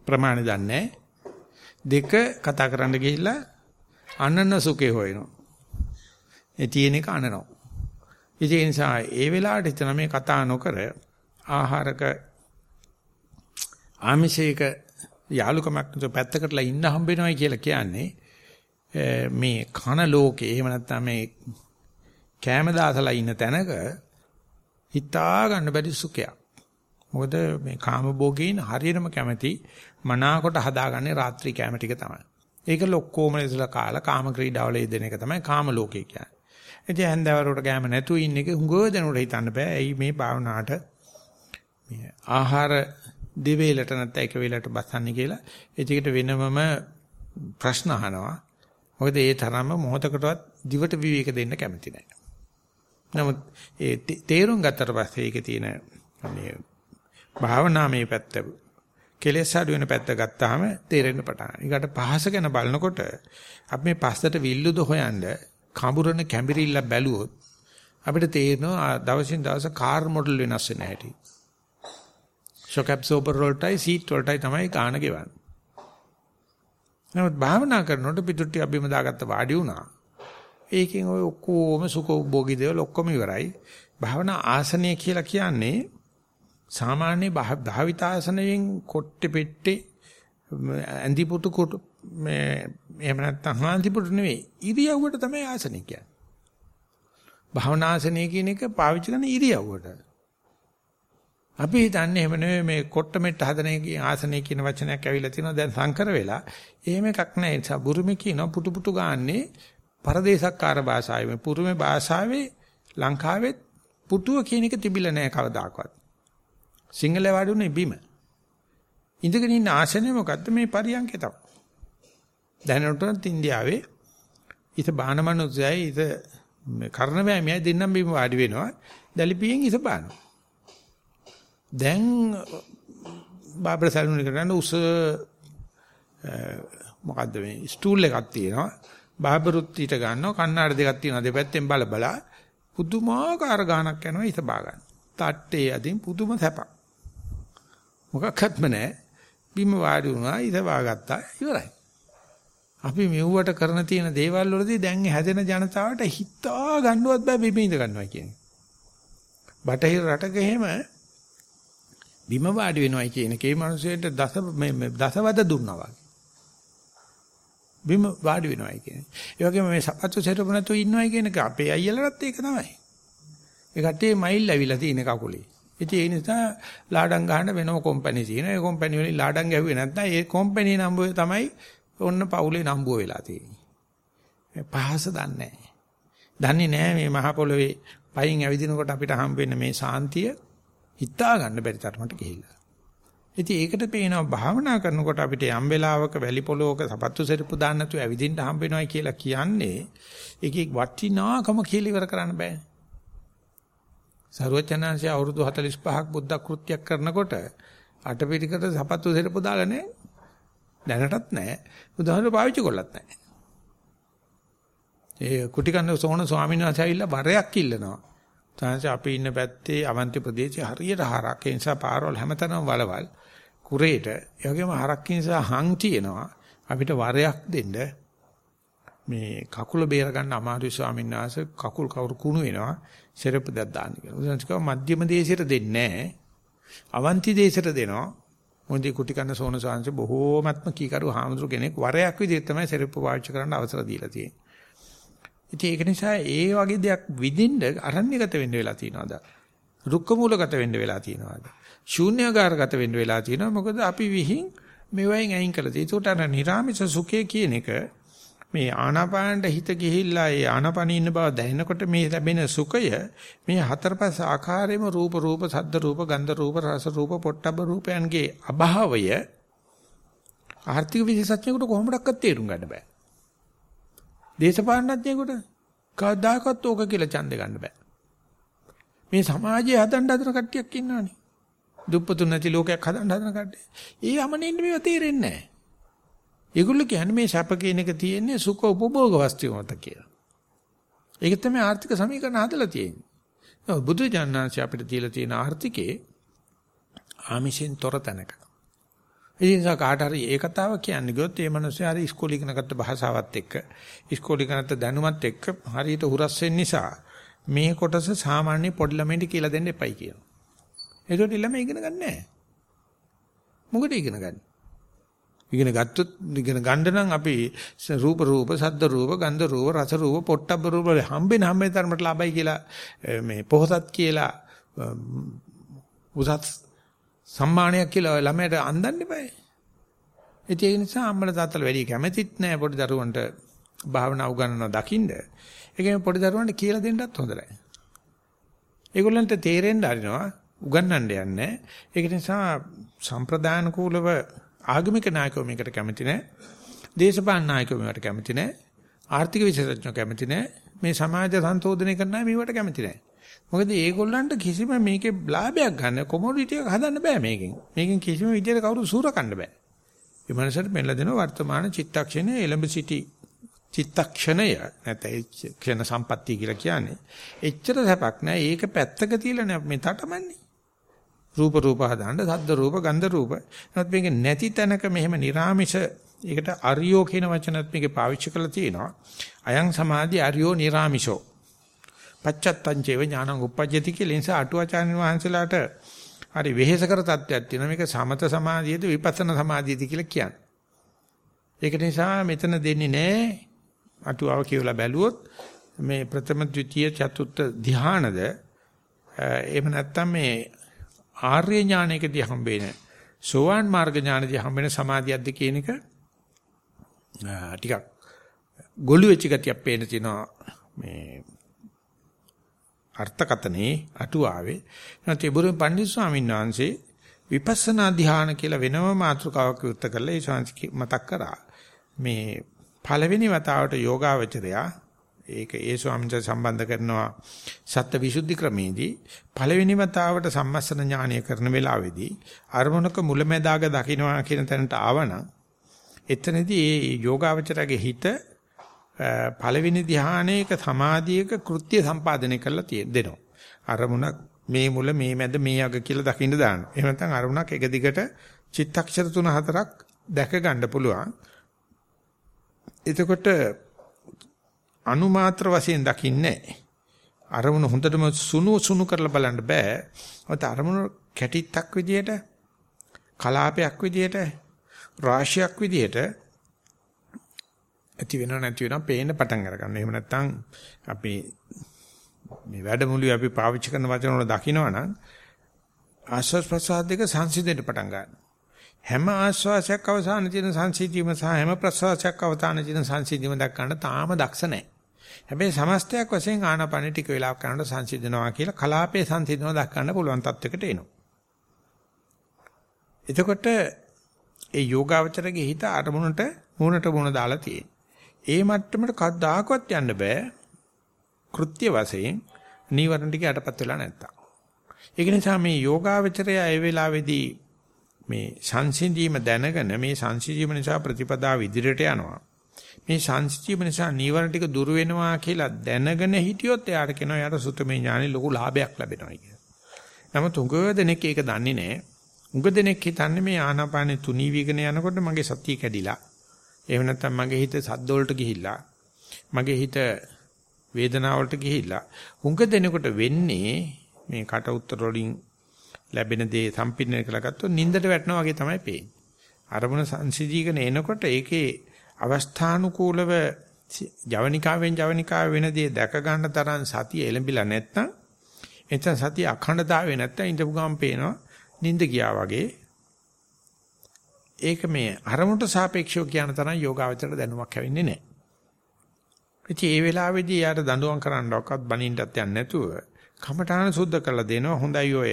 ප්‍රමාණය දන්නේ දෙක කතා කරන්න ගිහිල්ලා අනන සුඛේ හොයනවා. ඒ තියෙන එක අනනවා. ඒ නිසා ඒ වෙලාවට හිතන මේ කතා නොකර ආහාරක ආමිෂයක යාලුකමක් නැතුව පැත්තකටලා ඉන්න හම්බ වෙනවයි කියලා කියන්නේ මේ කන ලෝකේ එහෙම නැත්නම් මේ කැම දාසලා ඉන්න තැනක හිතා ගන්න බැරි සුඛයක්. මොකද මේ කාම භෝගීන් හරියටම කැමති මනාකොට හදාගන්නේ රාත්‍රී කැම ටික තමයි. ඒක ලොක්කෝම ඉස්සලා කාලා කාම ක්‍රීඩාවල යෙදෙන එක තමයි කාම ලෝකේ කියන්නේ. ඉතින් හැන්දෑවරට කැම නැතුව ඉන්න එක හුඟව දෙනකොට හිතන්න බෑ. ඇයි මේ භාවනාවට මේ ආහාර දෙවේලට නැත්නම් එක වේලට බස්සන්නේ කියලා ඒකට වෙනමම ප්‍රශ්න අහනවා. මොකද ඒ තරම්ම මොහතකටවත් දිවට විවේක දෙන්න කැමති නැහැ. නමුත් ඒ තේරුම් ගත්තට පස්සේ ඒකේ තියෙන මේ භාවනාමය පැත්ත කෙලෙස් අඩු වෙන පැත්ත ගත්තාම තේරෙන්න පටන් ගන්නවා. ඊකට පහස ගැන බලනකොට අපි මේ පස්සට විල්ලුද හොයන්න කඹුරන කැඹිරිල්ල බැලුවොත් අපිට තේරෙනවා දවසින් දවස කාර් මොඩල් වෙනස් වෙන හැටි. ෂොක් ඇබ්සෝබර් වලටයි සීට් වලටයි තමයි ගාන ගෙවන්නේ. නමුත් භාවනා කරනකොට පිටුට්ටි අබ්බෙම දාගත්ත වාඩි වුණා. ඒකෙන් ඔය ඔක්කොම සුඛෝභෝගී දේවල් ඔක්කොම ඉවරයි. භාවනා ආසනය කියලා කියන්නේ සාමාන්‍ය භාවිත ආසනයෙන් කොට්ටේ පෙට්ටේ ඇඳි පුටු කොට මේ එහෙම නැත්නම් හාන්ති පුටු නෙවෙයි ඉරියව්වට තමයි ආසනය කියන්නේ. භාවනා ආසනය කියන එක පාවිච්චි කරන ඉරියව්වට. අපි හිතන්නේ එහෙම නෙවෙයි මේ කොට්ටමෙට්ට හදන ආසනය කියන වචනයක් ඇවිල්ලා තිනවා දැන් සංකර වෙලා. එහෙම එකක් නැහැ. ඒ නිසා බුරුමේ කියනවා පුටු පුටු ගාන්නේ පරදේශක්කාර භාෂාවේ මේ පුරුමේ භාෂාවේ ලංකාවේ පුටුව කියන එක තිබිලා නැහැ කවදාකවත්. සිංහල වඩුනේ බිම. ඉඳගෙන ඉන්න ආසනය මොකද්ද මේ පරියන්කේ තමයි. දැනටත් ඉන්දියාවේ ඉත බානමනුස්සයයි ඉත කර්ණ වෑමියයි දෙන්නම් බිම වාඩි වෙනවා. දැලිපියෙන් ඉත බානවා. දැන් බාබර සැලුන් එකට යන උස මොකද්ද මේ ස්ටූල් එකක් තියෙනවා. බාබරුත් ඊට ගන්නවා කන්නාඩි දෙකක් තියෙනවා දෙපැත්තෙන් බල බල පුදුමාකාර ගාණක් යනවා ඉත බා ගන්න. තට්ටේ යදින් පුදුම සැපක්. මොකක්වත්ම නැහැ. බිම වාඩි වුණා ඉත බාගත්තා ඉවරයි. අපි මෙව්වට කරන තියෙන දේවල් වලදී දැන් හැදෙන ජනතාවට හිතා ගන්නවත් බෑ බිම ඉඳ ගන්නවා කියන්නේ. බටහිර රටක එහෙම බිම වාඩි වෙනවයි කියන එකේ මිනිසෙට දස මේ දසවද දුන්නා වගේ. බිම වාඩි වෙනවයි කියන්නේ. ඒ වගේම මේ සපත්තු සෙටපු නැතුව ඉන්නවයි කියන එක අපේ අයියලටත් ඒක තමයි. ඒ කට්ටිය මයිල් ඇවිල්ලා තියෙන කකුලේ. ඉතින් ඒ නිසා ලාඩම් ගන්න වෙනම කම්පැනි තියෙනවා. ඒ කම්පැනි වලින් ලාඩම් ගැහුවේ නැත්නම් ඒ කම්පැනි නම්බුවේ තමයි ඔන්න පවුලේ නම්බුව වෙලා තියෙන්නේ. පහස දන්නේ නැහැ. දන්නේ නැහැ මේ මහ පොළවේ පයින් ඇවිදිනකොට අපිට හම්බ වෙන මේ සාන්තිය හිතා ගන්න බැරි තරමට ගිහිල්ලා. ඉතින් ඒකට පේනවා භාවනා කරනකොට අපිට යම් වෙලාවක වැලි පොලෝක සපත්තු සෙරප්පු දාන්න නැතුව ඇවිදින්න හම්බ වෙනවා කියලා කියන්නේ ඒකේ වටිනාකම කියලා ඉවර කරන්න බෑනේ. සරුවචනාංශය අවුරුදු 45ක් බුද්ධ කෘත්‍යයක් කරනකොට අටපිටිකට සපත්තු සෙරප්පු දාලා නැහැ. දැනටත් නැහැ. බුදුහාමුදුරුවෝ පාවිච්චි කරලත් නැහැ. ඒ කුටිකන්ද සෝන ස්වාමීන් වහන්සේ ඇවිල්ලා වරයක් ඉල්ලනවා. තනස අපි ඉන්න පැත්තේ අවන්ති ප්‍රදේශයේ හරියට හරක් ඒ නිසා පාරවල් හැමතැනම වලවල් කුරේට ඒ වගේම හරක් නිසා හං තියෙනවා අපිට වරයක් දෙන්න මේ කකුල බේර ගන්න අමාරුයි ස්වාමීන් වහන්සේ කකුල් කවුරු කුණු වෙනවා සෙරප්පු දැක් දාන්න කියලා. උදාහරණයක් මධ්‍යම දේශයට දෙන්නේ නැහැ. අවන්ති දේශයට දෙනවා. මොන්දි කුටි කන්න සෝන සාංශ බොහෝමත්ම කීකරු හාමුදුරු කෙනෙක් වරයක් විදිහට තමයි සෙරප්පු පාවිච්චි කරන්න අවසර දීලා තියෙන්නේ. ඉතින් ඒක නිසා ඒ වගේ දෙයක් විඳින්න අරණ්‍යගත වෙන්න වෙලා තියෙනවාද? රුක්ක මූලගත වෙන්න වෙලා තියෙනවාද? ශූන්‍යකාරගත වෙන්න වෙලා තියෙනවා. මොකද අපි විහිං මෙවයින් අයින් කළා. ඒකට අර නිර්ාමිෂ සුඛය කියන එක මේ ආනාපානට හිත ගිහිල්ලා ඒ ආනාපාන ඉන්න බව දැනෙනකොට මේ ලැබෙන සුඛය මේ හතරපස් ආකාරයෙන්ම රූප රූප සද්ද රූප ගන්ධ රූප රස රූප පොට්ටබ්බ රූපයන්ගේ අභාවය ආර්ථික විශේෂඥයෙකුට කොහොමඩක්වත් තේරුම් ගන්න බෑ. දේශපාලනඥයෙකුට කවදාකවත් ඕක කියලා ඡන්ද ගන්න බෑ. මේ සමාජයේ හදන්න හදන කට්ටියක් ඉන්නවනේ. දුප්පතුන් නැති ලෝකයක් හදන්න හදන කට්ටිය. ඒ යමනින්න මේව තේරෙන්නේ නැහැ. ඒගොල්ලෝ කියන්නේ මේ සැප කියන එක තියෙන්නේ සුඛ උපභෝග වස්තු මත කියලා. ඒක තමයි ආර්ථික සමීකරණ හදලා තියෙන්නේ. බුදු ජානනාංශ අපිට දීලා තියෙන ආර්ථිකේ ආමිෂෙන් තොර තැනක. ඒ නිසා කාට හරි ඒ කතාව කියන්නේ ගියොත් ඒ මිනිස්සු හරි ඉස්කෝලේ ඉගෙනගත්ත භාෂාවත් එක්ක ඉස්කෝලේ ඉගෙනගත්ත දැනුමත් එක්ක හරියට හුරස් වෙන්න නිසා මේ කොටස සාමාන්‍ය පොඩි ළමයින්ට කියලා දෙන්න එපයි කියනවා. ඒකට ළමයි ඉගෙන ගන්න නැහැ. මොකද ඉගෙන ගන්න? ඉගෙන ගත්තොත් ඉගෙන ගන්න නම් අපි රූප රූප, සද්ද රූප, ගන්ධ රූප, රස රූප, පොට්ටබ්බ රූප හම්බෙන හම්බෙන තරමට ලාභයි කියලා මේ පොහසත් කියලා උසස් සම්මානයක් කියලා ළමයට අන්දන්න එපා. ඒ නිසා අම්මලා තාත්තලා වැඩි කැමැතිත් නැහැ පොඩි දරුවන්ට භාවනා උගන්වනවා දකින්න. ඒකෙන් පොඩි දරුවන්ට කියලා දෙන්නත් හොඳ නැහැ. ඒගොල්ලන්ට තේරෙන්න අරිනවා උගන්වන්න යන්නේ. ඒක නිසා සම්ප්‍රදාන කූලව ආගමික නායකයෝ මේකට කැමති නැහැ. දේශපාලන නායකයෝ මේකට කැමති නැහැ. ආර්ථික විශේෂඥයෝ කැමති නැහැ. මේ සමාජ සංශෝධනය කරන අය මේවට කැමති නැහැ. මොකද ඒගොල්ලන්ට කිසිම මේකේ ලාභයක් ගන්න කොමොඩිටි එක හදන්න බෑ මේකෙන්. මේකෙන් කිසිම විදියට කවුරු සූර කන්න බෑ. ඒ මනසට මෙල්ල දෙන වර්තමාන චිත්තක්ෂණයේ එළඹ සිටි චිත්තක්ෂණය නැත්නම් ක්ෂණ සම්පත්තිය කියලා කියන්නේ. එච්චර සැපක් නෑ. ඒක පැත්තක තියලා නෑ මේ තටමන්නේ. රූප රූප හදාන්න, සද්ද රූප, ගන්ධ රූප. නමුත් මේක නැති තැනක මෙහෙම නිර්ාමිෂ ඒකට අරියෝ කියන වචනත් මේකේ පාවිච්චි කරලා තියෙනවා. අයං සමාධි අරියෝ නිර්ාමිෂෝ. පච්චත්තං චේව ඥානං උපජ්ජති කියලා නිසා අටුවාචාර්ය වහන්සේලාට හරි වෙහෙසකර තත්ත්වයක් තියෙනවා. මේක සමත සමාධියද විපස්සනා සමාධියද කියලා කියන්නේ. ඒක නිසා මෙතන දෙන්නේ නැහැ අටුවාව කියවලා බැලුවොත් මේ ප්‍රථම ද්විතීය චතුර්ථ ධානයද එහෙම නැත්නම් මේ ආර්ය ඥානයකදී හම්බෙන සෝවාන් මාර්ග ඥානදී හම්බෙන සමාධියක්ද කියන එක ටිකක් ගොළු වෙච්ච ගතියක් පේන තිනවා මේ අර්ථකතනේ අටුවාවේ. නැත්නම් බුරුම පණ්ඩිත ස්වාමීන් වහන්සේ විපස්සනා ධ්‍යාන කියලා වෙනම මාතෘකාවක් විවෘත කරලා ඒ ශාන්ති මතක් කරා. මේ පළවෙනි වතාවට යෝගාවචරයා ඒක ඒ ස්වාමීන් සම්බන්ධ කරනවා සත්‍ය විසුද්ධි ක්‍රමේදී පළවෙනි වතාවට සම්මස්සන ඥානය කරන වෙලාවේදී අරමුණක මුලැමැදාග දකින්නවා කියන තැනට ආවනම් එතනදී ඒ යෝගාවචරගේ හිත පළවෙනි ධ්‍යානයක සමාධියක කෘත්‍ය සම්පාදනය කරලා දෙනවා. අරමුණක් මේ මුල මේ මැද මේ අග කියලා දකින්න දානවා. එහෙම නැත්නම් අරමුණක් එක දිගට චිත්තක්ෂර තුන හතරක් දැක ගන්න පුළුවන්. එතකොට අනුමාත්‍ර වශයෙන් දකින්නේ අරමුණ හොඳටම සුණු සුණු කරලා බලන්න බෑ. ඔත අරමුණ කැටිත්තක් විදියට කලාපයක් විදියට රාශියක් විදියට ඇති වෙනව නැති වෙනව පේන්න පටන් අරගන්න. එහෙම නැත්නම් අපි මේ වැඩමුළුවේ අපි පාවිච්චි කරන වචන වල දකිනවනම් ආශ්වාස ප්‍රසආද දෙක සංසිඳෙන්න පටන් ගන්නවා. හැම ආශ්වාසයක් අවසාන තියෙන සංසිඳීම සහ හැම ප්‍රශ්වාසයක් අවසාන තියෙන සංසිඳීම දක්වන්න තාම දක්ෂ නැහැ. හැබැයි සමස්තයක් වශයෙන් ආනාපානෙ ටික වෙලාවක් කරනකොට සංසිඳනවා කියලා කලාපයේ සංසිඳනවා දක්වන්න පුළුවන් තත්වයකට එනවා. එතකොට ඒ යෝගාවචරගේ හිත අරමුණට මූණට මූණ දාලා තියෙනවා. ඒ මට්ටමට කවදාකවත් යන්න බෑ. කෘත්‍ය වශයෙන් නීවරණ ටික යටපත් වෙලා නැත්තම්. ඒක නිසා මේ යෝගාවචරය ඒ වෙලාවේදී මේ සංසිඳීම දැනගෙන මේ සංසිඳීම නිසා ප්‍රතිපදාව ඉදිරියට යනවා. මේ සංසිඳීම නිසා නීවරණ ටික දුර වෙනවා කියලා දැනගෙන හිටියොත් එයාට කියනවා යාට සුතමේ ඥානෙ ලොකු ලාභයක් ලැබෙනවා කියලා. නමුත් උඟ දෙනෙක් ඒක දන්නේ නැහැ. උඟ දෙනෙක් හිතන්නේ මේ ආනාපානෙ තුනී වීගෙන යනකොට මගේ සතිය කැඩිලා. එහෙම නැත්නම් මගේ හිත සද්ද වලට ගිහිල්ලා. මගේ හිත වේදනාවලට ගිහිල්ලා. උඟ දෙනෙකුට වෙන්නේ මේ කට උත්තර වලින් ලැබෙන දේ සම්පින්නය කියලා ගත්තොත් නින්දට වැටෙනවා වගේ තමයි පේන්නේ. අරමුණ සංසිධීකන එනකොට ඒකේ අවස්ථානුකූලව ජවනිකාවෙන් ජවනිකාව වෙන දේ දැක ගන්න තරම් සතිය එළඹිලා නැත්නම් එතන සතිය අඛණ්ඩතාවය නැත්නම් ඉඳපු ගමන් පේනවා නිින්ද ගියා වගේ ඒක මේ අරමුණට සාපේක්ෂව කියන තරම් යෝගාවචර දැනුමක් හැවෙන්නේ නැහැ. ඉතින් ඒ වෙලාවේදී යාට දඬුවම් කරන්නවක්වත් බනින්නත් යන්නේ නැතුව කමඨාන සුද්ධ කරලා දෙනවා හොඳයි ඔය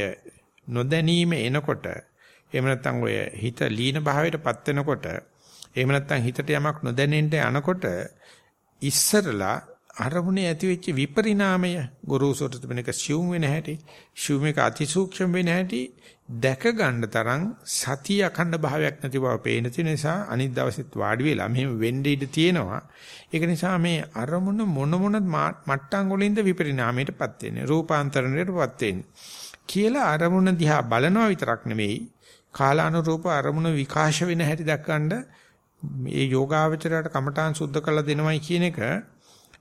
නොදැනීම එනකොට එහෙම නැත්නම් ඔය හිත ලීන භාවයටපත් වෙනකොට එහෙම නැත්නම් හිතට යමක් නොදැනෙන්න යනකොට ඉස්සරලා අරමුණේ ඇති වෙච්ච විපරිණාමය ගුරුසොට තිබෙනක සිවුම් වෙන හැටි සිවුම් එක අතිසූක්ෂම වෙන හැටි දැක ගන්න තරම් සතිය අඛණ්ඩ භාවයක් නැති බව පේන නිසා අනිත් දවසෙත් වාඩි වෙලා මෙහෙම වෙන්න ඉඩ තියෙනවා. ඒක නිසා මේ අරමුණ මොන මොන මට්ටම් වලින්ද විපරිණාමයටපත් වෙන්නේ රූපාන්තරණයටපත් වෙන්නේ කියලා අරමුණ දිහා බලනවා විතරක් නෙවෙයි කාලානුරූප අරමුණ විකාශ වෙන හැටි දක්වන්න මේ යෝගාවචරයට කමඨාන් සුද්ධ කරලා දෙනවයි කියන එක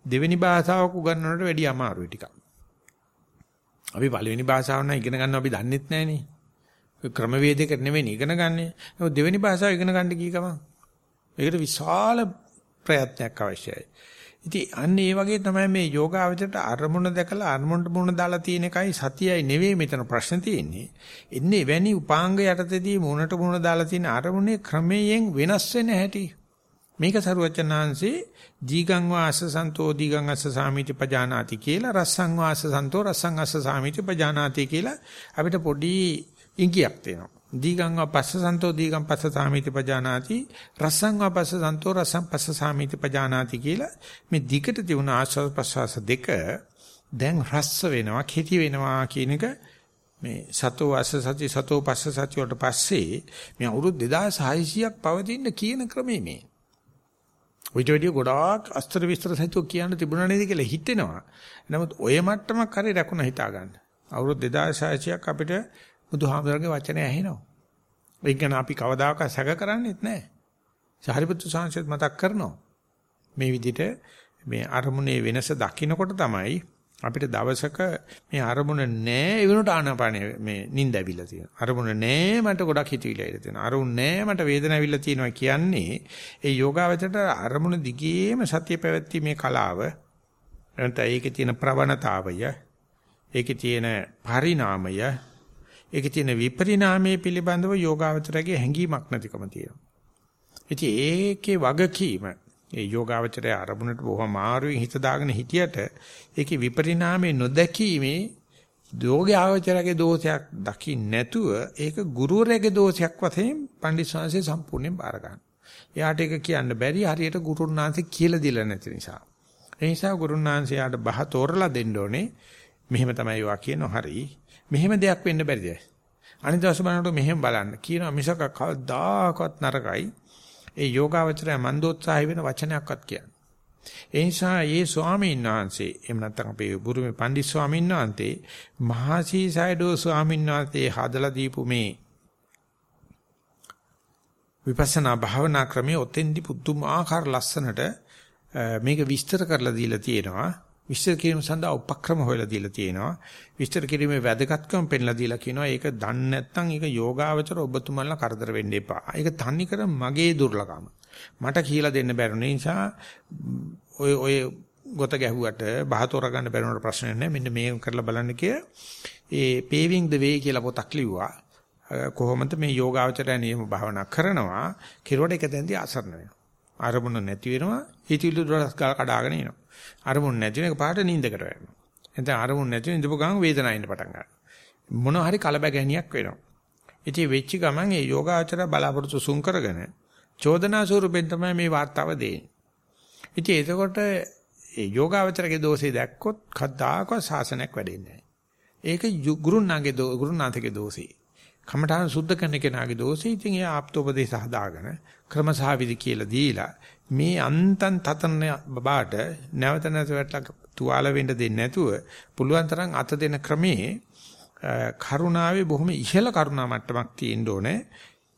දෙවෙනි භාෂාවක උගන්වනවට වැඩිය අමාරුයි ටිකක්. අපි පළවෙනි භාෂාව නම් ඉගෙන ගන්න අපි දන්නෙත් නැහනේ. ක්‍රමවේදයකට නෙවෙයි ඉගෙන ගන්නෙ. නමුත් දෙවෙනි භාෂාව ඉගෙන ගන්න කී ගමන්. ඒකට විශාල ප්‍රයත්නයක් අවශ්‍යයි. ඉතින් අන්න ඒ වගේ තමයි මේ යෝගාවචරයට අරමුණ දැකලා අරමුණට මුණ දාලා තියෙන එකයි සතියයි නෙවෙයි මෙතන ප්‍රශ්න තියෙන්නේ. එන්නේ වැනි උපාංග යටතේදී මුණට මුණ දාලා තියෙන අරමුණේ ක්‍රමයෙන් වෙනස් වෙන හැටි. මේක සරුවචනාංශේ දීගං වාස සන්තෝ දීගං අස්ස සාමිති පජානාති කියලා රස්සං වාස සන්තෝ රස්සං අස්ස සාමිති පජානාති කියලා අපිට පොඩි ඉඟියක් තියෙනවා. දීගං වාපස්ස සන්තෝ දීගං පස්ස සාමිති පජානාති රස්සං වාපස්ස සන්තෝ රස්සං පස්ස සාමිති පජානාති කියලා මේ දිගට තියුණ ආස්වාද ප්‍රසවාස දෙක දැන් රස්ස වෙනවා කෙටි වෙනවා කියන එක මේ සතෝ වාස සති සතෝ පස්ස සති වලට පස්සේ මේ අවුරුදු 2600ක් පවතින කියන ක්‍රමේ මේ ඔයිට වැඩිය ගොඩාක් අස්තර විස්තර සහිතව කියන්න තිබුණා නේද කියලා හිතෙනවා. නමුත් ඔය මට්ටමක් හරි රැකුණ හිතා ගන්න. අවුරුදු 2600ක් අපිට බුදුහාමරගේ වචනය ඇහෙනවා. ඒක ගැන අපි කවදාකවත් සැක කරන්නේත් නැහැ. සාරිපුත්තු සාංශයත් මතක් කරනවා. මේ විදිහට මේ අරමුණේ වෙනස දකින්නකොට තමයි අපිට දවසක මේ අරමුණ නෑ ඒ වෙනකොට ආනාපානෙ මේ නිින්ද ඇවිල්ලා තියෙනවා. අරමුණ නෑ මට ගොඩක් හිතවිලා ඉල තියෙනවා. අරුණ නෑ මට වේදනාව ඇවිල්ලා තියෙනවා කියන්නේ ඒ යෝගාවචරයට අරමුණ දිගේම සතිය පැවැත්ීමේ කලාව එතන ඒකේ තියෙන ප්‍රවණතාවය ඒකේ තියෙන පරිණාමය ඒකේ තියෙන විපරිණාමයේ පිළිබඳව යෝගාවචරයේ හැඟීමක් නැතිකම තියෙනවා. ඉතින් ඒකේ වගකීම ඒ යෝගාවචරය අරමුණට බොහොම මාරුවෙන් හිත දාගෙන හිටියට ඒකේ විපරිණාමේ නොදැකීමේ යෝගාවචරයේ දෝෂයක් දකින්න නැතුව ඒක ගුරුවරයාගේ දෝෂයක් වශයෙන් පඬිස්සංශය සම්පූර්ණයෙන් බාර ගන්න. එයාට ඒක කියන්න බැරි හරියට ගුරුනාන්සේ කියලා දෙලා නැති නිසා. ඒ නිසා ගුරුනාන්සයාට බහ තෝරලා දෙන්න ඕනේ. මෙහෙම තමයි වා කියනවා හරි. මෙහෙම දෙයක් වෙන්න බැරිද? අනිත් දවස් බලනකොට මෙහෙම බලන්න. කියනවා මිසක කවදාකවත් නරකයි. ඒ යෝගාවචරය මන්දෝත්සාහය වෙන වචනයක්වත් කියන්නේ. ඒ නිසා මේ ස්වාමීන් වහන්සේ එහෙම නැත්නම් අපේ බුරුමේ පණ්ඩිත් ස්වාමීන් වහන්සේ මහසී සයඩෝ ස්වාමීන් වහන්සේ හදලා දීපු මේ විපස්සනා භාවනා ක්‍රමයේ ඔතෙන්දි පුදුමාකාර ලස්සනට මේක විස්තර කරලා දීලා තියෙනවා. විස්තර කිරීම සඳහා උපක්‍රම හොයලා දීලා තියෙනවා. විස්තර කිරීමේ වැදගත්කම පෙන්ලා දීලා කියනවා. ඒක දන්නේ නැත්නම් ඒක යෝගාවචර ඔබතුමන්ලා කරදර වෙන්න එපා. ඒක තන්නේ කර මගේ දුර්ලභම. මට කියලා දෙන්න බැරි නිසා ඔය ඔය ගොත ගැහුවට බහතෝර ගන්න බැරිනට ප්‍රශ්න නැහැ. මෙන්න මේ කරලා බලන්න කිය. ඒ paving the way කියලා පොතක් ලිව්වා. කොහොමද මේ යෝගාවචරය නියම භාවනා කරනවා. කිරුවට එක තැනදී අසරණ වෙනවා. අරමුණ නැති වෙනවා. හිතවිලි දොරස් කඩාගෙන එනවා. අරමුණ නැති වෙන එක පාට නිින්දකට වැටෙනවා. නැත්නම් අරමුණ නැති වෙන ඉඳපු ගමන් වේදනාව එන්න පටන් ගන්නවා. මොන හරි කලබගැනියක් වෙනවා. ඉතින් වෙච්ච ගමන් ඒ යෝගාචර බලාපොරොත්තු සුන් කරගෙන චෝදනා ස්වරූපෙන් තමයි මේ වார்த்தාව දෙන්නේ. ඉතින් එතකොට ඒ යෝගාචරයේ දෝෂේ දැක්කොත් කද්දාකව ශාසනයක් වැඩෙන්නේ ඒක ගුරුනාගේ දෝ ගුරුනාථගේ දෝෂේ. කමඨාන් සුද්ධ කරන කෙනාගේ දෝෂේ. ඉතින් එයා ආප්තෝපදේශ හදාගෙන ක්‍රමසහවිදි කියලා දීලා මේ අන්තන් තතන බබාට නැවත නැවත වැටලා තුවාල වෙන්න දෙන්නේ නැතුව පුළුවන් තරම් අත දෙන ක්‍රමේ කරුණාවේ බොහොම ඉහළ කරුණා මට්ටමක් තියෙන්න ඕනේ.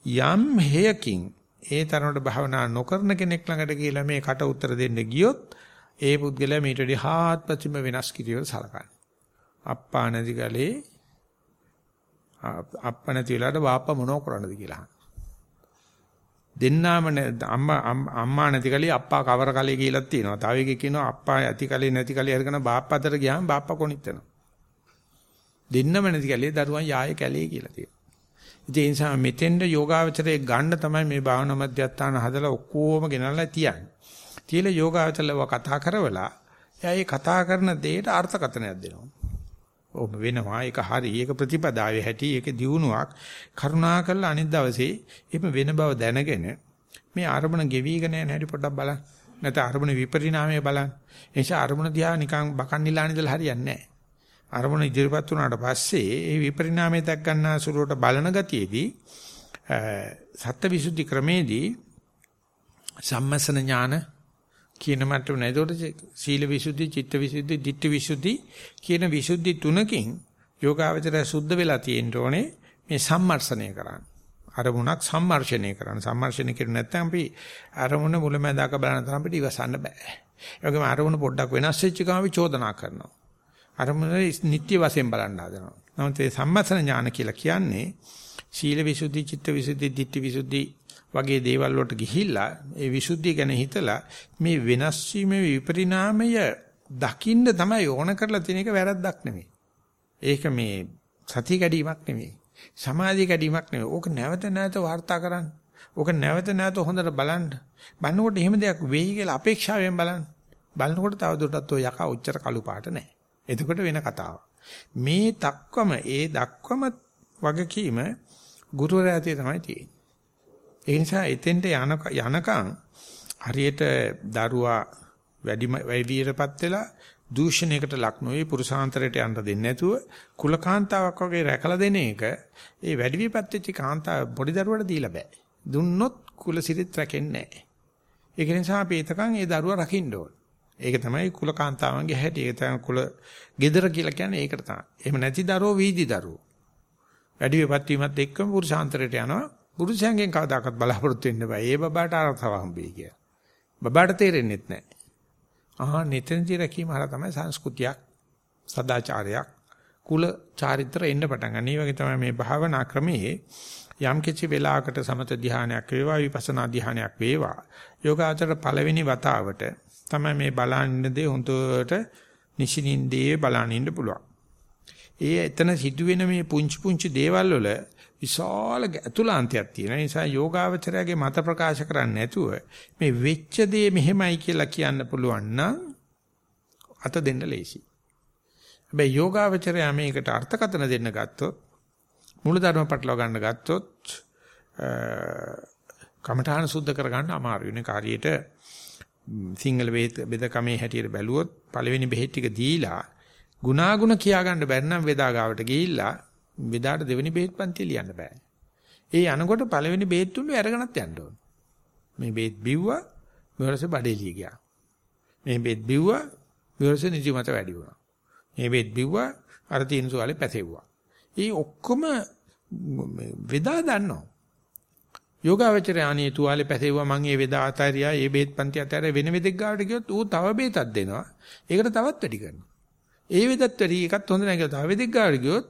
යම් හේයකින් ඒ තරමට භවනා නොකරන කෙනෙක් ළඟට කියලා මේ කට උතර දෙන්න ගියොත් ඒ පුද්ගලයා මීට වඩා හාත්පසින්ම වෙනස් කිරියව සලකන්නේ අප්පා නැති ගලේ අප්පා නැති වෙලාවට වාප්පා මොනව කරන්නද කියලා දෙන්නාම අම්මා අම්මා නැති කලේ අප්පා කවර කලේ කියලා තියෙනවා. තව එකෙක් කියනවා අප්පා ඇති කලේ නැති කලේ අරගෙන බාප්පා අතර ගියාම බාප්පා කොනිට යනවා. දෙන්නම නැති කලේ දරුවන් යාය කැලේ කියලා තියෙනවා. ඉතින් ඒ නිසා මෙතෙන්ද යෝගාවචරයේ ගන්න තමයි මේ භාවනා මධ්‍යස්ථාන හදලා ඔක්කොම ගෙනල්ලා තියන්නේ. තියලා යෝගාවචරලව කතා කරවලා එයා ඒ කතා කරන දෙයට අර්ථකථනයක් දෙනවා. ඔබ වෙනවා. ඒක හරි. ඒක ප්‍රතිපදාවේ හැටි. ඒක දියුණුවක්. කරුණා කරලා අනිත් දවසේ එහෙම වෙන බව දැනගෙන මේ අරමුණ ගෙවිගෙන යන හැටි පොඩ්ඩක් බලන්න. නැත්නම් අරමුණ විපරිණාමය බලන්න. ඒ නිසා අරමුණ දිහා නිකන් බකන් නිලාන ඉඳලා හරියන්නේ නැහැ. අරමුණ ඉදිරිපත් වුණාට පස්සේ ඒ විපරිණාමය දැක් ගන්නා සුළුවට බලන ගතියේදී සත්‍යවිසුද්ධි ක්‍රමේදී සම්මසන ඥාන කියන මට්ටම නෑ. ඒකට සීල විසුද්ධි, චිත්ත විසුද්ධි, ditthi විසුද්ධි කියන විසුද්ධි තුනකින් යෝගාවචරය සුද්ධ වෙලා තියෙන්න ඕනේ මේ සම්මර්ෂණය කරන්න. අරමුණක් සම්මර්ෂණය කරන්න. සම්මර්ෂණය කරු නැත්නම් අපි අරමුණ මුලැමැදාක බලන තරම් අපිට ඉවසන්න බෑ. ඒ වගේම අරමුණ පොඩ්ඩක් වෙනස් වෙච්ච ගමන් අපි චෝදනා කරනවා. අරමුණ නිට්ටය වශයෙන් බලන්න හදනවා. නමුත් මේ සම්මතන ඥාන කියලා කියන්නේ සීල විසුද්ධි, චිත්ත විසුද්ධි, ditthi විසුද්ධි වගේ දේවල් වලට ගිහිල්ලා ඒ විසුද්ධිය ගැන හිතලා මේ වෙනස් වීමේ විපරිණාමය දකින්න තමයි ඕන කරලා තියෙන එක වැරද්දක් නෙමෙයි. ඒක මේ සතිය කැඩීමක් නෙමෙයි. සමාධිය කැඩීමක් නෙමෙයි. ඕක නැවත නැවත වාර්තා කරන්න. ඕක නැවත නැවත හොඳට බලන්න. බලනකොට එහෙම දෙයක් වෙයි කියලා අපේක්ෂාවෙන් බලන්න. බලනකොට තව දුරටත් ඔය යකා උච්චර කළු පාට නැහැ. එතකොට වෙන කතාවක්. මේ දක්වම ඒ දක්වම වගකීම ගුරුවරයා තමයි තියෙන්නේ. ඒ නිසා එතෙන්ට යන යනකම් හරියට දරුවා වැඩි වීරපත් වෙලා දූෂණයකට ලක් නොවේ පුරුෂාන්තරයට යන්න දෙන්නේ නැතුව කුලකාන්තාවක් වගේ රැකලා දෙන එක ඒ වැඩි විපත් වෙච්ච කාන්තාව පොඩි දරුවට දීලා බෑ. දුන්නොත් කුලසිරිත රැකෙන්නේ නැහැ. ඒක නිසා අපි එතකන් ඒ දරුවා රකින්න ඕන. ඒක තමයි කුලකාන්තාවන්ගේ හැටි. ඒක තමයි කුල gedara කියලා කියන්නේ ඒකට තමයි. එහෙම නැති දරුවෝ වීදි දරුවෝ. වැඩි විපත් වීමත් එක්කම පුරුෂාන්තරයට යනවා. පුරුෂයන්ගෙන් කවදාකවත් බලාපොරොත්තු වෙන්න බෑ. ඒ බබාට අරතව හම්බෙයි කියලා. බබාට තේරෙන්නේ නැහැ. ආ නිතෙන්දි රැකීම හර තමයි සංස්කෘතියක් සදාචාරයක් කුල චාරිත්‍ර එන්න පටන් ගන්න. මේ වගේ තමයි මේ භාවනා ක්‍රමයේ යම් කිසි වෙලාවකට සමත ධානයක් වේවා විපස්සනා ධානයක් වේවා යෝගාචර පළවෙනි වතාවට තමයි මේ බලන්න දේ හොඳට නිෂිනින්දේ බලන්න පුළුවන්. ඒ එතන සිදුවෙන මේ පුංචි පුංචි දේවල් වල විශාල අතුලාන්තයක් තියෙන නිසා යෝගාවචරයාගේ මත ප්‍රකාශ කරන්නේ නැතුව මේ වෙච්ච දේ මෙහෙමයි කියලා කියන්න පුළුවන් නම් අත දෙන්න ලේසි. හැබැයි යෝගාවචරයා මේකට අර්ථකථන දෙන්න ගත්තොත් මූල ධර්ම පටලවා ගන්න ගත්තොත් කමඨාන සුද්ධ කරගන්න අමාරු වෙන කාර්යයට සිංහල බෙදකමේ හැටියට බැලුවොත් පළවෙනි බෙහෙත් ටික දීලා ගුණාගුණ කියා ගන්න බැරි නම් වේදාගාවට ගිහිල්ලා වෙදාට දෙවෙනි බෙහෙත් පන්තිය ලියන්න බෑ. ඒ යනකොට පළවෙනි බෙහෙත් තුන අරගෙනත් යන්න ඕන. මේ බෙහෙත් බිව්වා මෙවරසේ බඩේලිය ගියා. මේ බෙහෙත් බිව්වා මෙවරසේ නිදිමත වැඩි වුණා. මේ බෙහෙත් බිව්වා අර තියෙන සුවලේ පැසෙව්වා. ඒ ඔක්කොම වෙදා දන්නවා. යෝගාවචරය අනේ තුවාලේ පැසෙව්වා මං ඒ වෙදා අතරියා ඒ බෙහෙත් පන්ති අතරියා වෙන වෙදෙක් ගාවට ගියොත් ඌ තව බෙහෙතක් දෙනවා. ඒකට තවත් වැඩි කරනවා. ඒ වෙදත් වැඩි එකත් හොඳ නැහැ කියලා තව වෙදෙක් ගාවට ගියොත්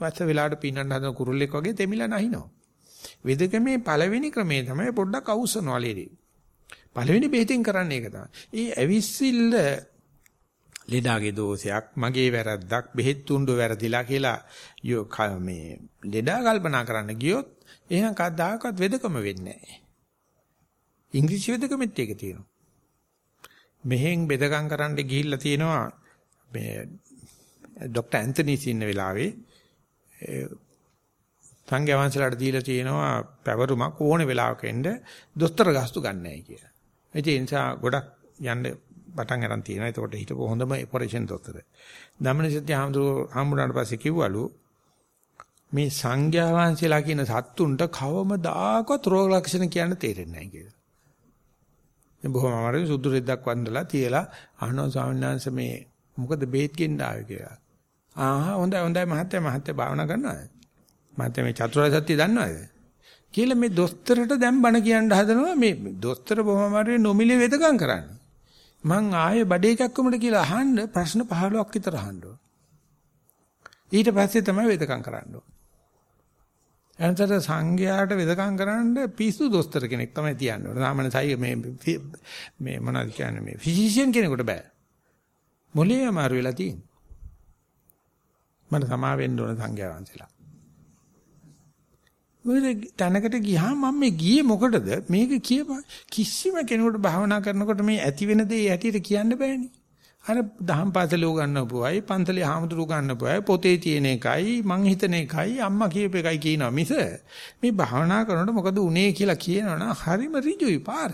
වස්ස වෙලාවට පින්නන්න හදන කුරුල්ලෙක් වගේ දෙමිලා නැහිනවා. වෙදකමේ පළවෙනි ක්‍රමේ තමයි පොඩ්ඩක් අවුස්සනවා ලේදී. පළවෙනි බෙහෙතින් කරන්නේ ඒක තමයි. ඒ ඇවිස්සිල්ල ලෙඩාගේ දෝෂයක් මගේ වැරද්දක් බෙහෙත් තුණ්ඩු වැරදිලා කියලා මේ ලෙඩා කල්පනා කරන්න ගියොත් එහෙනම් කවදාකවත් වෙදකම වෙන්නේ නැහැ. ඉංග්‍රීසි වෙදකමෙත් ඒක තියෙනවා. මෙහෙන් බෙදකම් කරන්න ගිහිල්ලා තියෙනවා මේ ડોક્ટર ඇන්තනිස් ඉන්න වෙලාවේ සංඝයා වහන්සේලාට දීලා තියෙනවා පැවරුමක් ඕන වෙලාවක එන්න දොස්තර ගාස්තු ගන්නයි කියලා. ඒ නිසා ගොඩක් යන්න පටන් ගන්න තියෙනවා. ඒකට හිටපො හොඳම ඔපරේෂන් දොස්තර. ධම්මනිසත්‍ය හාමුදුරුවෝ පස්සේ කිව්වලු මේ සංඝයා වහන්සේලා කියන සත්තුන්ට කවමදාකවත් රෝග ලක්ෂණ කියන්න තේරෙන්නේ නැහැ කියලා. දැන් බොහොම අමාරුයි සුදු රෙද්දක් වන්දලා තියලා අහනවා ස්වාමීන් වහන්සේ මේ මොකද බේත් ගෙන්න ආවේ කියලා. ආහා හොඳයි හොඳයි මහත්තයා මහත්තයා භාවනා කරනවාද? මහත්තයා මේ චතුරාර්ය සත්‍ය දන්නවද? කියලා මේ දොස්තරට දැන් බණ කියන්න හදනවා මේ දොස්තර බොහොම අමාරුවේ නොමිලේ වෙදකම් කරන්නේ. මං ආයේ බඩේ කැක්කමට කියලා අහන්න ප්‍රශ්න 15ක් විතර අහන්න ඕන. ඊට පස්සේ තමයි වෙදකම් කරන්න ඕන. එනතර සංඝයාට වෙදකම් කරන්න පිස්සු දොස්තර කෙනෙක් තමයි තියන්නේ. සාමාන්‍ය සයි මේ මේ මොනවද කියන්නේ මේ ෆිසිෂියන් කෙනෙකුට බෑ. මොලේ අමාරු වෙලා තියෙන්නේ. මට සමා වෙන්න ඕන සංඝයා වහන්සේලා. මොකද තැනකට ගියාම මම මේ ගියේ මොකටද? මේක කියප කිසිම කෙනෙකුට භාවනා කරනකොට මේ ඇති වෙන දේ ඇටියට කියන්න බෑනේ. අර දහම් පාසලේ උගන්වපුවයි, පන්තලේ හාමුදුරු උගන්වපුවයි, පොතේ තියෙන එකයි, මං හිතන එකයි, අම්මා කියප එකයි කියනවා මිස මේ භාවනා කරනකොට මොකද උනේ කියලා කියනවනම් හරිම ඍජුයි පාර.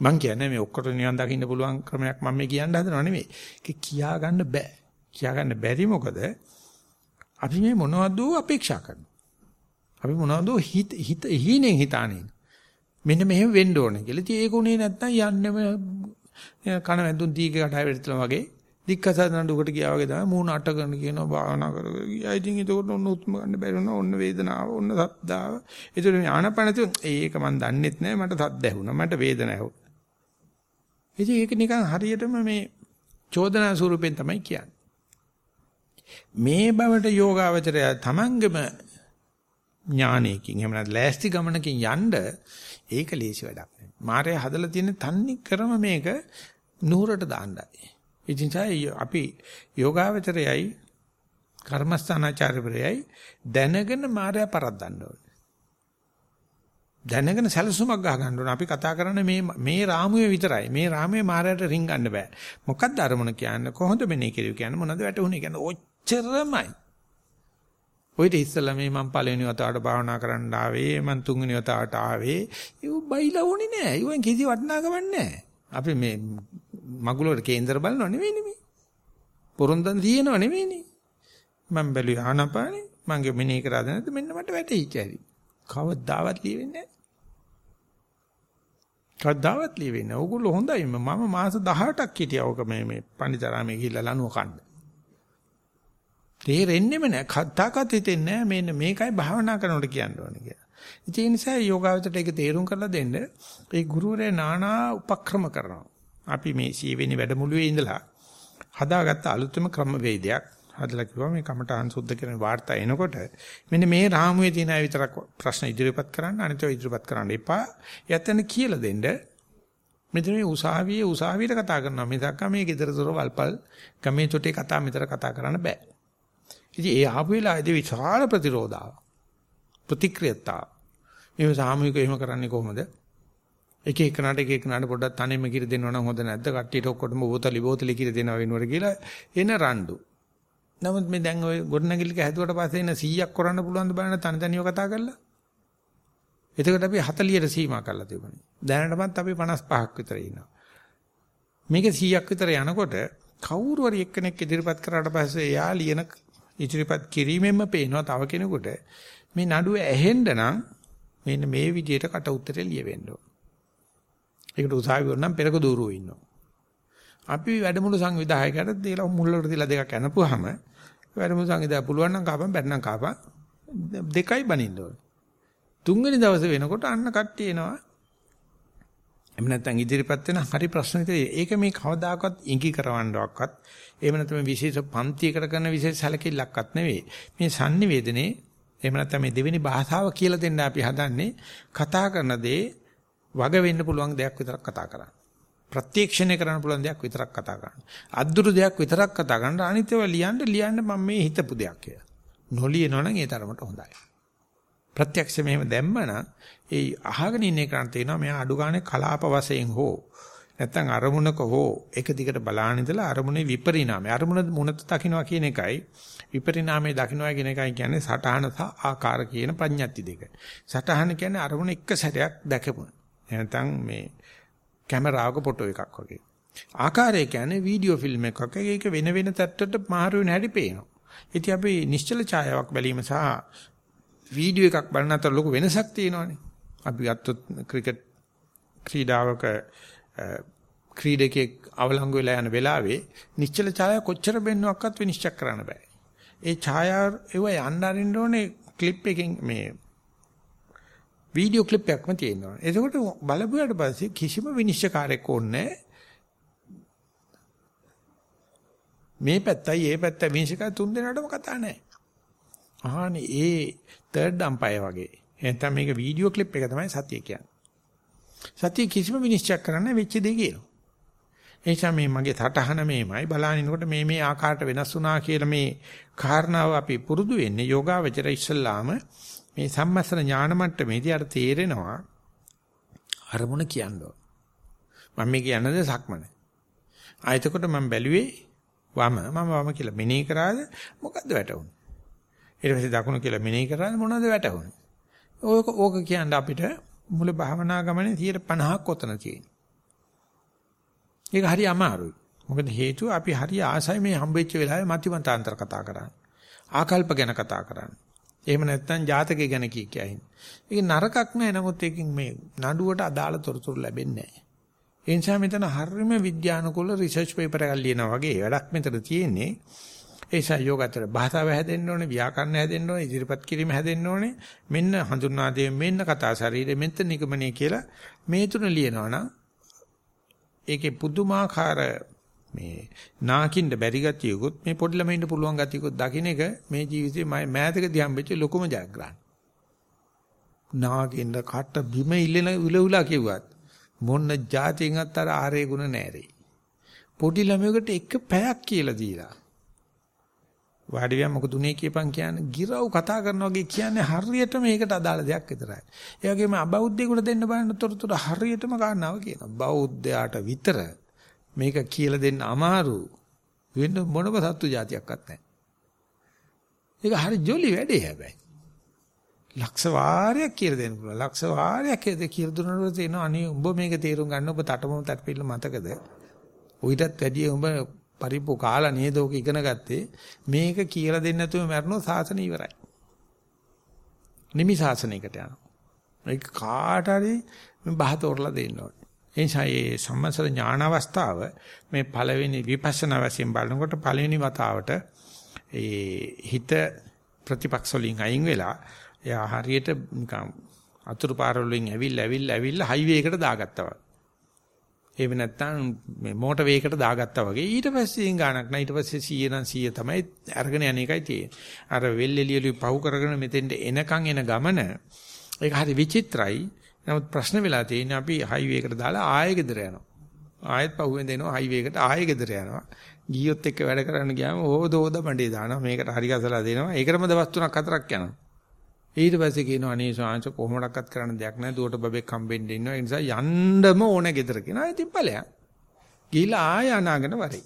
මං කියන්නේ මේ ඔක්කොට නිවන් දකින්න පුළුවන් ක්‍රමයක් මම මේ කියන්න හදනව නෙමෙයි. ඒක කියා ගන්න බෑ. කියාගන්න බැරි මොකද අපි මේ මොනවද අපේක්ෂා කරනවා. අපි මොනවද හිත හිත හීනෙන් හිතානේ. මෙන්න මෙහෙම වෙන්න ඕනේ කියලා. ඉතින් ඒක උනේ නැත්තම් යන්නෙම කන වැදුන් දීගේ කටහයි වෙටතලා වගේ දික්කසන නඩුකට ගියා වගේ තමයි මූණ අට කරන කියනවා භාවනා කර. ගියා ඉතින් ඒකට ඔන්න උත්ම ගන්න බැරි වුණා. ඔන්න වේදනාව, ඔන්න සද්දාව. ඒතර මේ ආනපනතු ඒක මන් දන්නෙත් නෑ මට සද්ද ඇහුණා. මට වේදනාව ඇහුණා. ඉතින් ඒක නිකන් හරියටම මේ චෝදනා ස්වරූපෙන් තමයි කියන්නේ. මේ බවට යෝගාවචරය තමන්ගම ඥානයකින් එහෙම නැත්නම් ලෑස්ති ගමනකින් යන්න ඒක ලේසි වැඩක් නෙවෙයි. මාරය හදලා තියෙන තන්නේ කරම මේක නුහුරට දාන්නයි. ඉතින් අපි යෝගාවචරයයි කර්මස්ථානාචාර්යවරයයි දැනගෙන මාරය පරද්දන්න ඕනේ. දැනගෙන සැලසුමක් ගහ ගන්න ඕනේ. අපි කතා කරන්නේ මේ මේ රාමුවේ විතරයි. මේ රාමුවේ මාරයට රින් ගන්න බෑ. මොකක්ද අරමුණ කියන්නේ? කොහොමද මෙනේ කිරුව කියන්නේ? මොනවද වැටුනේ කියන්නේ? ඔච්චරමයි. ඔයිට ඉස්සලා මේ මම පළවෙනි වතාවට භාවනා කරන්න ආවේ මම තුන්වෙනි වතාවට ආවේ. ඒව බයිලා ඕනේ නෑ. ඒවෙන් කිසි වටිනාකමක් නෑ. අපි මේ මගුලට කේන්දර බලනව නෙවෙයි නෙමෙයි පොරොන්දන් තියෙනව නෙවෙයිනේ මම බැලුවේ ආනපානේ. මගේ මෙනේ කරාද නැද්ද? මෙන්න මට වැටහිච්ච හැටි කවදාවත් ලියෙන්නේ නෑ. කවදාවත් ලියෙන්නේ නෑ. ඕගොල්ලෝ හොඳයි. මම මාස 18ක් හිටියා. ඕක මේ මේ පණිතරාමේ ගිහිල්ලා ලනුව කන්න. තේරෙන්නෙම නෑ කද්දාකත් හිතෙන්නේ නෑ මෙන්න මේකයි භාවනා කරනකොට කියන්න ඕනේ කියලා. ඒ නිසා යෝගාවචරයට ඒක තේරුම් කරලා දෙන්න ඒ ගුරුවරයා নানা උපක්‍රම කරනවා. අපි මේ සීවෙනි වැඩමුළුවේ ඉඳලා හදාගත්ත අලුතම ක්‍රම වේදයක් හදලා කිව්වා මේ කමඨාන් සුද්ධ කරන වාර්තා එනකොට මෙන්න මේ රාමුවේ තියෙන අය විතරක් ප්‍රශ්න ඉදිරිපත් කරන්න අනිතව ඉදිරිපත් කරන්න එපා. යැත්තන කියලා දෙන්න. මෙතන මේ උසාවියේ උසාවියට කතා කරනවා. මිසක් මේ ගෙදර දොර වල්පල් ගමේ තොටේ කතා මෙතර කතා කරන්න බෑ. ඉතින් ඒ ආපු වෙලාවේදී විශාල ප්‍රතිරෝධාව ප්‍රතික්‍රියතාව. මේ සාමූහිකව එහෙම කරන්නේ කොහොමද? එක එකනට එක එකනට පොඩ්ඩක් තනෙම කිරි දෙනවා නම් හොඳ නැද්ද? කට්ටියට ඔක්කොටම බෝතලි බෝතලි කිරි දෙනවා වෙනවට කියලා එන රණ්ඩු. නමුත් මේ දැන් ওই ගොඩනැගිල්ලක හැදුවට පස්සේ එන 100ක් කරන්න පුළුවන් ද බලන්න තනි තනිව කතා කරලා. එතකොට අපි 40ට සීමා කරලා තිබුණේ. දැනටමත් අපි 55ක් විතර ඉන්නවා. මේක 100ක් විතර යනකොට කවුරු හරි එක්කෙනෙක් ඉදිරිපත් කරාට පස්සේ එයා ලියන ඉදිරිපත් කිරීමෙන්ම පේනවා තව කෙනෙකුට මේ නඩුව ඇහෙන්න නම් මෙන්න මේ විදිහට කට උත්තරේ ලියවෙන්න ඕන. ඒකට උසාවි වුණනම් පෙරක දూరుව ඉන්නවා. අපි වැඩමුළු සංවිධායකයට දීලා මුල්ලට දීලා දෙකක් අනපුවාම වැඩමුළු සංවිධාය පුළුවන් නම් කාපම් බැන්නම් කාපම් දෙකයි බනින්න ඕන. තුන්වෙනි දවසේ වෙනකොට අන්න කට්ටිය එනවා. එහෙම නැත්නම් ඉදිරිපත් වෙන හරි ප්‍රශ්න විතරයි. ඒක මේ කවදාකවත් ඉඟි කරවන්නවක්වත් එහෙම නැත්නම් විශේෂ පන්තියකට කරන විශේෂ සැලකිල්ලක්වත් නෙවෙයි. මේ sannivedanaye එහෙම නැත්නම් මේ දෙවෙනි භාෂාව කියලා දෙන්න අපි හදන්නේ කතා කරන දේ වග වෙන්න පුළුවන් දෙයක් විතරක් කතා කරන්න. ප්‍රත්‍යක්ෂණය කරන්න පුළුවන් දෙයක් විතරක් කතා කරන්න. අද්දුරු දෙයක් විතරක් කතා කරන්න. අනිත් ඒවා ලියන්න ලියන්න මම මේ හිතපු දෙයක් කියලා. නොලියනවනම් ඒ තරමට හොඳයි. ප්‍රත්‍යක්ෂ මෙහෙම දැම්මනම් ඒ අහගෙන ඉන්න එකට තේනවා මෙයා අඩු ගානේ කලාප වශයෙන් හෝ නැත්තම් අරමුණක හෝ එක දිගට බලාන ඉඳලා අරමුණේ විපරිණාමය අරමුණ මුණත දකින්නවා කියන එකයි විපරිණාමය දකින්නවා කියන එකයි කියන්නේ සටහන සහ ආකාර කියන ප්‍රඥප්ති දෙක. සටහන කියන්නේ අරමුණ එක සැරයක් දැකපු. නැත්තම් මේ කැමරාවක ෆොටෝ එකක් වගේ. ආකාරය කියන්නේ වීඩියෝ ෆිල්ම් එකක් වගේ ඒක වෙන වෙන තත්ත්වයට මාරු වෙන හැටි පේනවා. ඉතින් අපි නිශ්චල ඡායාවක් බැලීම සහ වීඩියෝ එකක් බලන අතර ලොකු වෙනසක් තියෙනවානේ. අපි ගත්තොත් ක්‍රිකට් ක්‍රීඩාවක ක්‍රීඩකෙක් අවලංගු වෙලා යන වෙලාවේ නිශ්චල ඡායාව කොච්චර බෙන්නුවක්වත් විනිශ්චය කරන්න බෑ. ඒ ඡායාව ඒව යන්න අරින්න ඕනේ ක්ලිප් එකකින් මේ වීඩියෝ ක්ලිප් එකක්ම තියෙනවා. එතකොට බලපුවාට පස්සේ කිසිම විනිශ්චයකාරයෙක් ඕනේ මේ පැත්තයි ඒ පැත්ත විනිශ්චයකාර තුන් දෙනාටම කතා නැහැ. ආහනේ ඒ තර්ඩ් අම්පයර් වගේ. එහෙනම් මේක වීඩියෝ ක්ලිප් එක තමයි සතිය කියන්නේ. සතිය කිසිම විනිශ්චයක් කරන්න වෙච්ච දේ කියනවා. ඒ නිසා මේ මගේ තටහන මේමයි බලනිනකොට මේ මේ ආකාරයට වෙනස් වුණා කියලා මේ කාරණාව අපි පුරුදු වෙන්නේ යෝගාවචර ඉස්සල්ලාම මේ සම්මස්තන ඥාන මට්ටමේදී අර තේරෙනවා අරමුණ කියනවා. මම මේ කියන්නේ සක්මන. ආයතකොට මම බැලුවේ වම මම වම කියලා මෙනෙහි කරාද මොකද්ද වැටුනේ? ඊට පස්සේ දකුණු කියලා මෙනෙහි කරාද මොනවද වැටුනේ? ඕක ඕක කියන්නේ අපිට මුල භාවනා ගමනේ 50ක් ඔතන තියෙනවා. ඒක හරි අමාරුයි. මොකද හේතුව අපි හරි ආසයි මේ හම්බෙච්ච වෙලාවේ මතිමතාන්තර කතා කරන්නේ. ආකල්ප ගැන කතා කරන්නේ. එහෙම නැත්නම් ජාතකය ගැන කී කියයින්. ඒක නරකක් නෑ නමුත් ඒකෙන් මේ නඩුවට අදාළ තොරතුරු ලැබෙන්නේ නෑ. ඒ නිසා මෙතන හරියම විද්‍යානුකූල රිසර්ච් පේපර් එකක් ලියනවා වගේ වැඩක් මෙතන තියෙන්නේ. ඒ සයෝගතර භාෂාව හැදෙන්න ඕනේ, ව්‍යාකරණ හැදෙන්න ඕනේ, ඉදිරිපත් කිරීම හැදෙන්න ඕනේ. මෙන්න හඳුන්වා දෙමින් මෙන්න කතා ශරීරෙ මෙන්න නිගමනය කියලා මේ තුන ලියනවා නම් ඒකේ පුදුමාකාර මේ නාකින්න බැරි ගතියකුත් මේ පොඩි ළමයින්ට පුළුවන් ගතියකුත් දකින්න එක මේ ජීවිතේ මෑතකදී හම්බෙච්ච ලොකුම ජයග්‍රහණ. නාකින්න කට බිම ඉල්ලන උලුලා කිව්වත් මොන්න જાතියෙන්වත් අර ආරේ ගුණ නැරේ. පොඩි ළමයෙකුට එක පැයක් කියලා දීලා වාඩි වෙලා මොකද උනේ කියපන් කියන්නේ ගිරව් කතා කරනවා වගේ කියන්නේ හරියටම මේකට අදාළ දෙයක් විතරයි. ඒ වගේම අබෞද්ධයෙකුට දෙන්න බලන තොරතුරු හරියටම කාරණාව කියනවා. බෞද්ධයාට විතර මේක කියලා දෙන්න අමාරු වෙන මොනම සත්තු జాතියක්වත් නැහැ. ඒක හරි ජොලි වැඩේ හැබැයි. ලක්ෂ වාරයක් කියලා දෙන්න පුළුවන්. ලක්ෂ වාරයක් කියලා දුන්නාට තේනවා අනේ උඹ මේක තේරුම් ගන්න ඔබ තටමම තටපිල්ල මතකද? උවිතත් වැඩිය උඹ පරිප්පු කාලා නේද ඔක ඉගෙන ගත්තේ මේක කියලා දෙන්න නැතුව මැරෙනොත් සාසන ඉවරයි. නිමි සාසනයකට යනවා. ඒක කාට හරි බහතෝරලා දෙන්න ඕනේ. ඒ නිසා මේ සම්මසර ඥාන අවස්ථාව මේ පළවෙනි විපස්සනා වශයෙන් බලනකොට පළවෙනි වතාවට ඒ හිත ප්‍රතිපක්ෂ වලින් අයින් වෙලා එයා හරියට නිකන් අතුරු පාරවලින් ඇවිල්ලා ඇවිල්ලා ඇවිල්ලා හයිවේ එකට දාගත්තා වගේ. එහෙම නැත්නම් මේ මෝටර් වේගයකට දාගත්තා වගේ ඊට පස්සේ ගානක් නෑ ඊට පස්සේ 100 නම් 100 තමයි අරගෙන යන එකයි තියෙන්නේ. අර වෙල් එළියලු පහු කරගෙන මෙතෙන්ට එනකන් එන ගමන ඒක හරි විචිත්‍රයි. නමුත් ප්‍රශ්න වෙලා තියෙන්නේ අපි හයිවේ එකට දාලා ආයෙ ගෙදර යනවා. ආයෙත් පහුවෙන් දෙනවා හයිවේ එකට ආයෙ ගෙදර යනවා. ගියොත් එක්ක වැඩ කරන්න ගියාම ඕද ඕද බණ්ඩේ දානවා. මේකට හරි ගසලා දෙනවා. ඒකටම දවස් තුනක් හතරක් යනවා. ඊට පස්සේ කියනවා අනේ සාංශ කොහොමඩක්වත් කරන්න දෙයක් නැහැ. දුවට බබෙක් හම්බෙන්න ඉන්නවා. ඒ නිසා යන්නම ඕන ගෙදර කියනවා. ඉතින් ඵලයන්. ගිහිලා ආය අනාගෙන වරේ.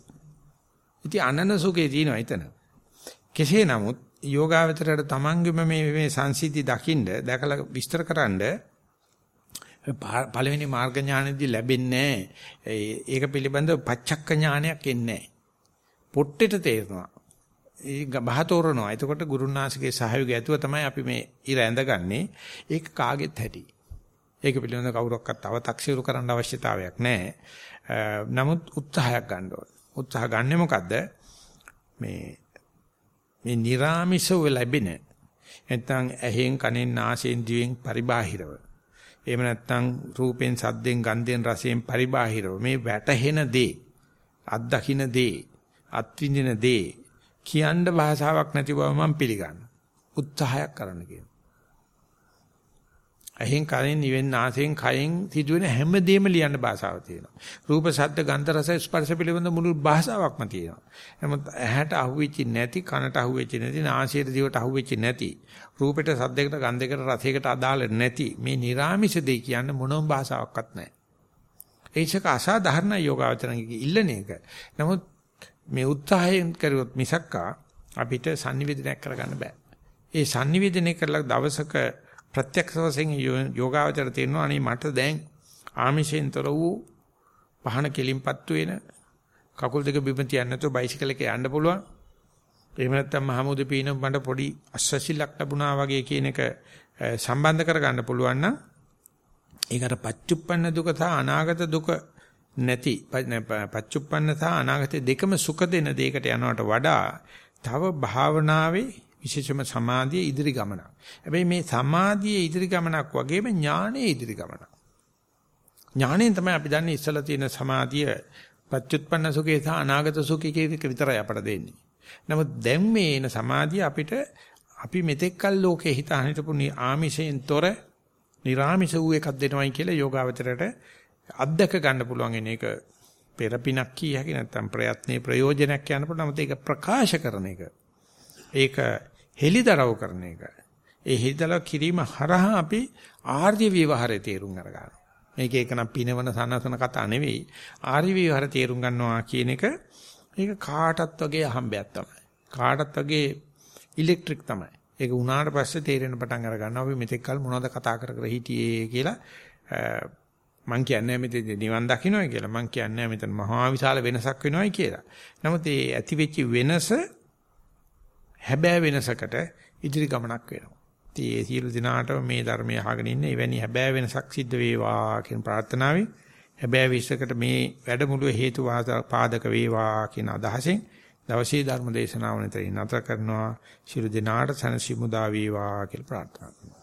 ඉතින් අනන සුඛේ තියෙනවා එතන. කෙසේ නමුත් යෝගාවචරයට තමන්ගෙම මේ මේ සංසිද්ධි දකින්න දැකලා විස්තරකරනද පළවෙනි මාර්ග ඥානෙදී ලැබෙන්නේ ඒක පිළිබඳව පච්චක්ක ඥානයක් එන්නේ නැහැ. පොට්ටෙට තේරෙනවා. ඒ ගබහ තෝරනවා. එතකොට ගුරුනාසිකේ සහයෝගය ඇතුව තමයි අපි මේ ඉර ඇඳගන්නේ. ඒක කාගෙත් හැටි. ඒක පිළිබඳව කවුරක්වත් තව තක්සේරු කරන්න අවශ්‍යතාවයක් නැහැ. නමුත් උත්සාහයක් ගන්න ඕන. උත්සාහ ගන්නෙ මොකද්ද? මේ මේ निराமிෂව ලැබෙන නැත්නම් ඇහෙන් කනෙන් නාසයෙන් දිවෙන් පරිබාහිරව එහෙම නැත්නම් රූපෙන් සද්දෙන් ගන්ධෙන් රසයෙන් පරිබාහිරව මේ වැටහෙන දේ අත්දකින්න දේ අත්විඳින දේ කියන්න භාෂාවක් නැති බව මම පිළිගන්නවා. උත්සාහයක් කරන්න කියනවා. ඇහෙන් කනෙන් නිවෙන් නාසයෙන් කයෙන් සිදුවෙන හැමදේම ලියන්න භාෂාව තියෙනවා. රූප, ශබ්ද, ගන්ධ, රස, ස්පර්ශ පිළිබඳ මුළු භාෂාවක්ම තියෙනවා. නමුත් ඇහැට අහුවෙච්ච නැති, කනට අහුවෙච්ච නැති, නාසයට දිවට අහුවෙච්ච නැති, රූපෙට, ශබ්දයකට, ගන්ධයකට, රසයකට අදාළ නැති මේ නිර්ාමිෂ දෙය කියන්න මොනම භාෂාවක්වත් නැහැ. ඒචක අසාධාරණ යෝගාවචරණයේ ඉල්ලන එක. නමුත් මේ උත්සාහයෙන් කරුවොත් මිසක්කා අපිට sannivedanayak කරගන්න බෑ. ඒ sannivedanaya කරලා දවසක ප්‍රත්‍යක්ෂ වශයෙන් යෝගාවචර තේරෙනවා අනේ මට දැන් ආමිෂෙන්තර වූ පහන කෙලින්පත්තු වෙන කකුල් දෙක බිම තියන්න නැතුව බයිසිකල් එකේ යන්න පුළුවන්. එහෙම නැත්නම් මහමුද පීන මට පොඩි අස්වැසිලක් ලැබුණා වගේ කියන එක සම්බන්ධ කරගන්න පුළුවන් නම් ඒකට පච්චුප්පන්න දුක සහ අනාගත දුක නැති පච්චුප්පන්න සහ අනාගත දෙකම සුඛ දෙන දෙයකට යනවට වඩා තව භාවනාවේ විශේෂම සමාධියේ ඉදිරි ගමනක්. හැබැයි මේ සමාධියේ ඉදිරි ගමනක් වගේම ඥානයේ ඉදිරි ගමනක්. ඥාණයෙන් තමයි අපි දන්නේ ඉස්සලා තියෙන සමාධිය පච්චුත්පන්න සුඛේ සහ අනාගත සුඛේ කියන විතරයි අපට දෙන්නේ. නමුත් දැන් මේ එන සමාධිය අපිට අපි මෙතෙක්කල් ලෝකේ හිත අනිතපු ආමිෂයෙන් තොර නිර්ආමිෂ වූ එකක් දෙනවයි කියලා යෝගාවචරයට අත්දක ගන්න පුළුවන් එන එක පෙරපිනක් කිය හැකි නැත්නම් ප්‍රයත්නේ ප්‍රයෝජනයක් කියන්න පුළුවන්. නමුත් ඒක ප්‍රකාශ කරන එක. ඒක හෙලිදරව් කරන එක. ඒ හෙලිදරව් කිරීම හරහා අපි ආර්ය විවහාරය තේරුම් අරගන්නවා. මේක එක නම් පිනවන සනසන කතා නෙවෙයි. ආර්ය විවහාර තේරුම් ගන්නවා කියන එක ඒක කාටත් වගේ අහම්බයක් තමයි. කාටත් වගේ ඉලෙක්ට්‍රික් තමයි. ඒක උනාට පස්සේ තේරෙන පටන් අර ගන්නවා අපි මෙතෙක් කල මොනවද කතා කර කර හිටියේ කියලා. මං කියන්නේ මෙතන නිවන් දකින්නයි කියලා. මං කියන්නේ මෙතන මහා විශාල වෙනසක් වෙනවයි කියලා. නමුත් ඒ ඇති වෙච්ච වෙනස හැබෑ වෙනසකට ඉදිරි ගමනක් වෙනවා. ඉතින් ඒ සියලු දිනාටම මේ ධර්මය අහගෙන ඉන්න එවැනි හැබෑ වෙනසක් සිද්ධ වේවා කියන ප්‍රාර්ථනාවයි. හැබෑ විශ්සකට මේ වැඩමුළුවේ හේතු පාදක වේවා කියන අදහසෙන් දවසේ ධර්ම දේශනාව නිතර නතර කරනවා. ශිරු දිනාට සනසි මුදා වේවා කියලා ප්‍රාර්ථනා කරනවා.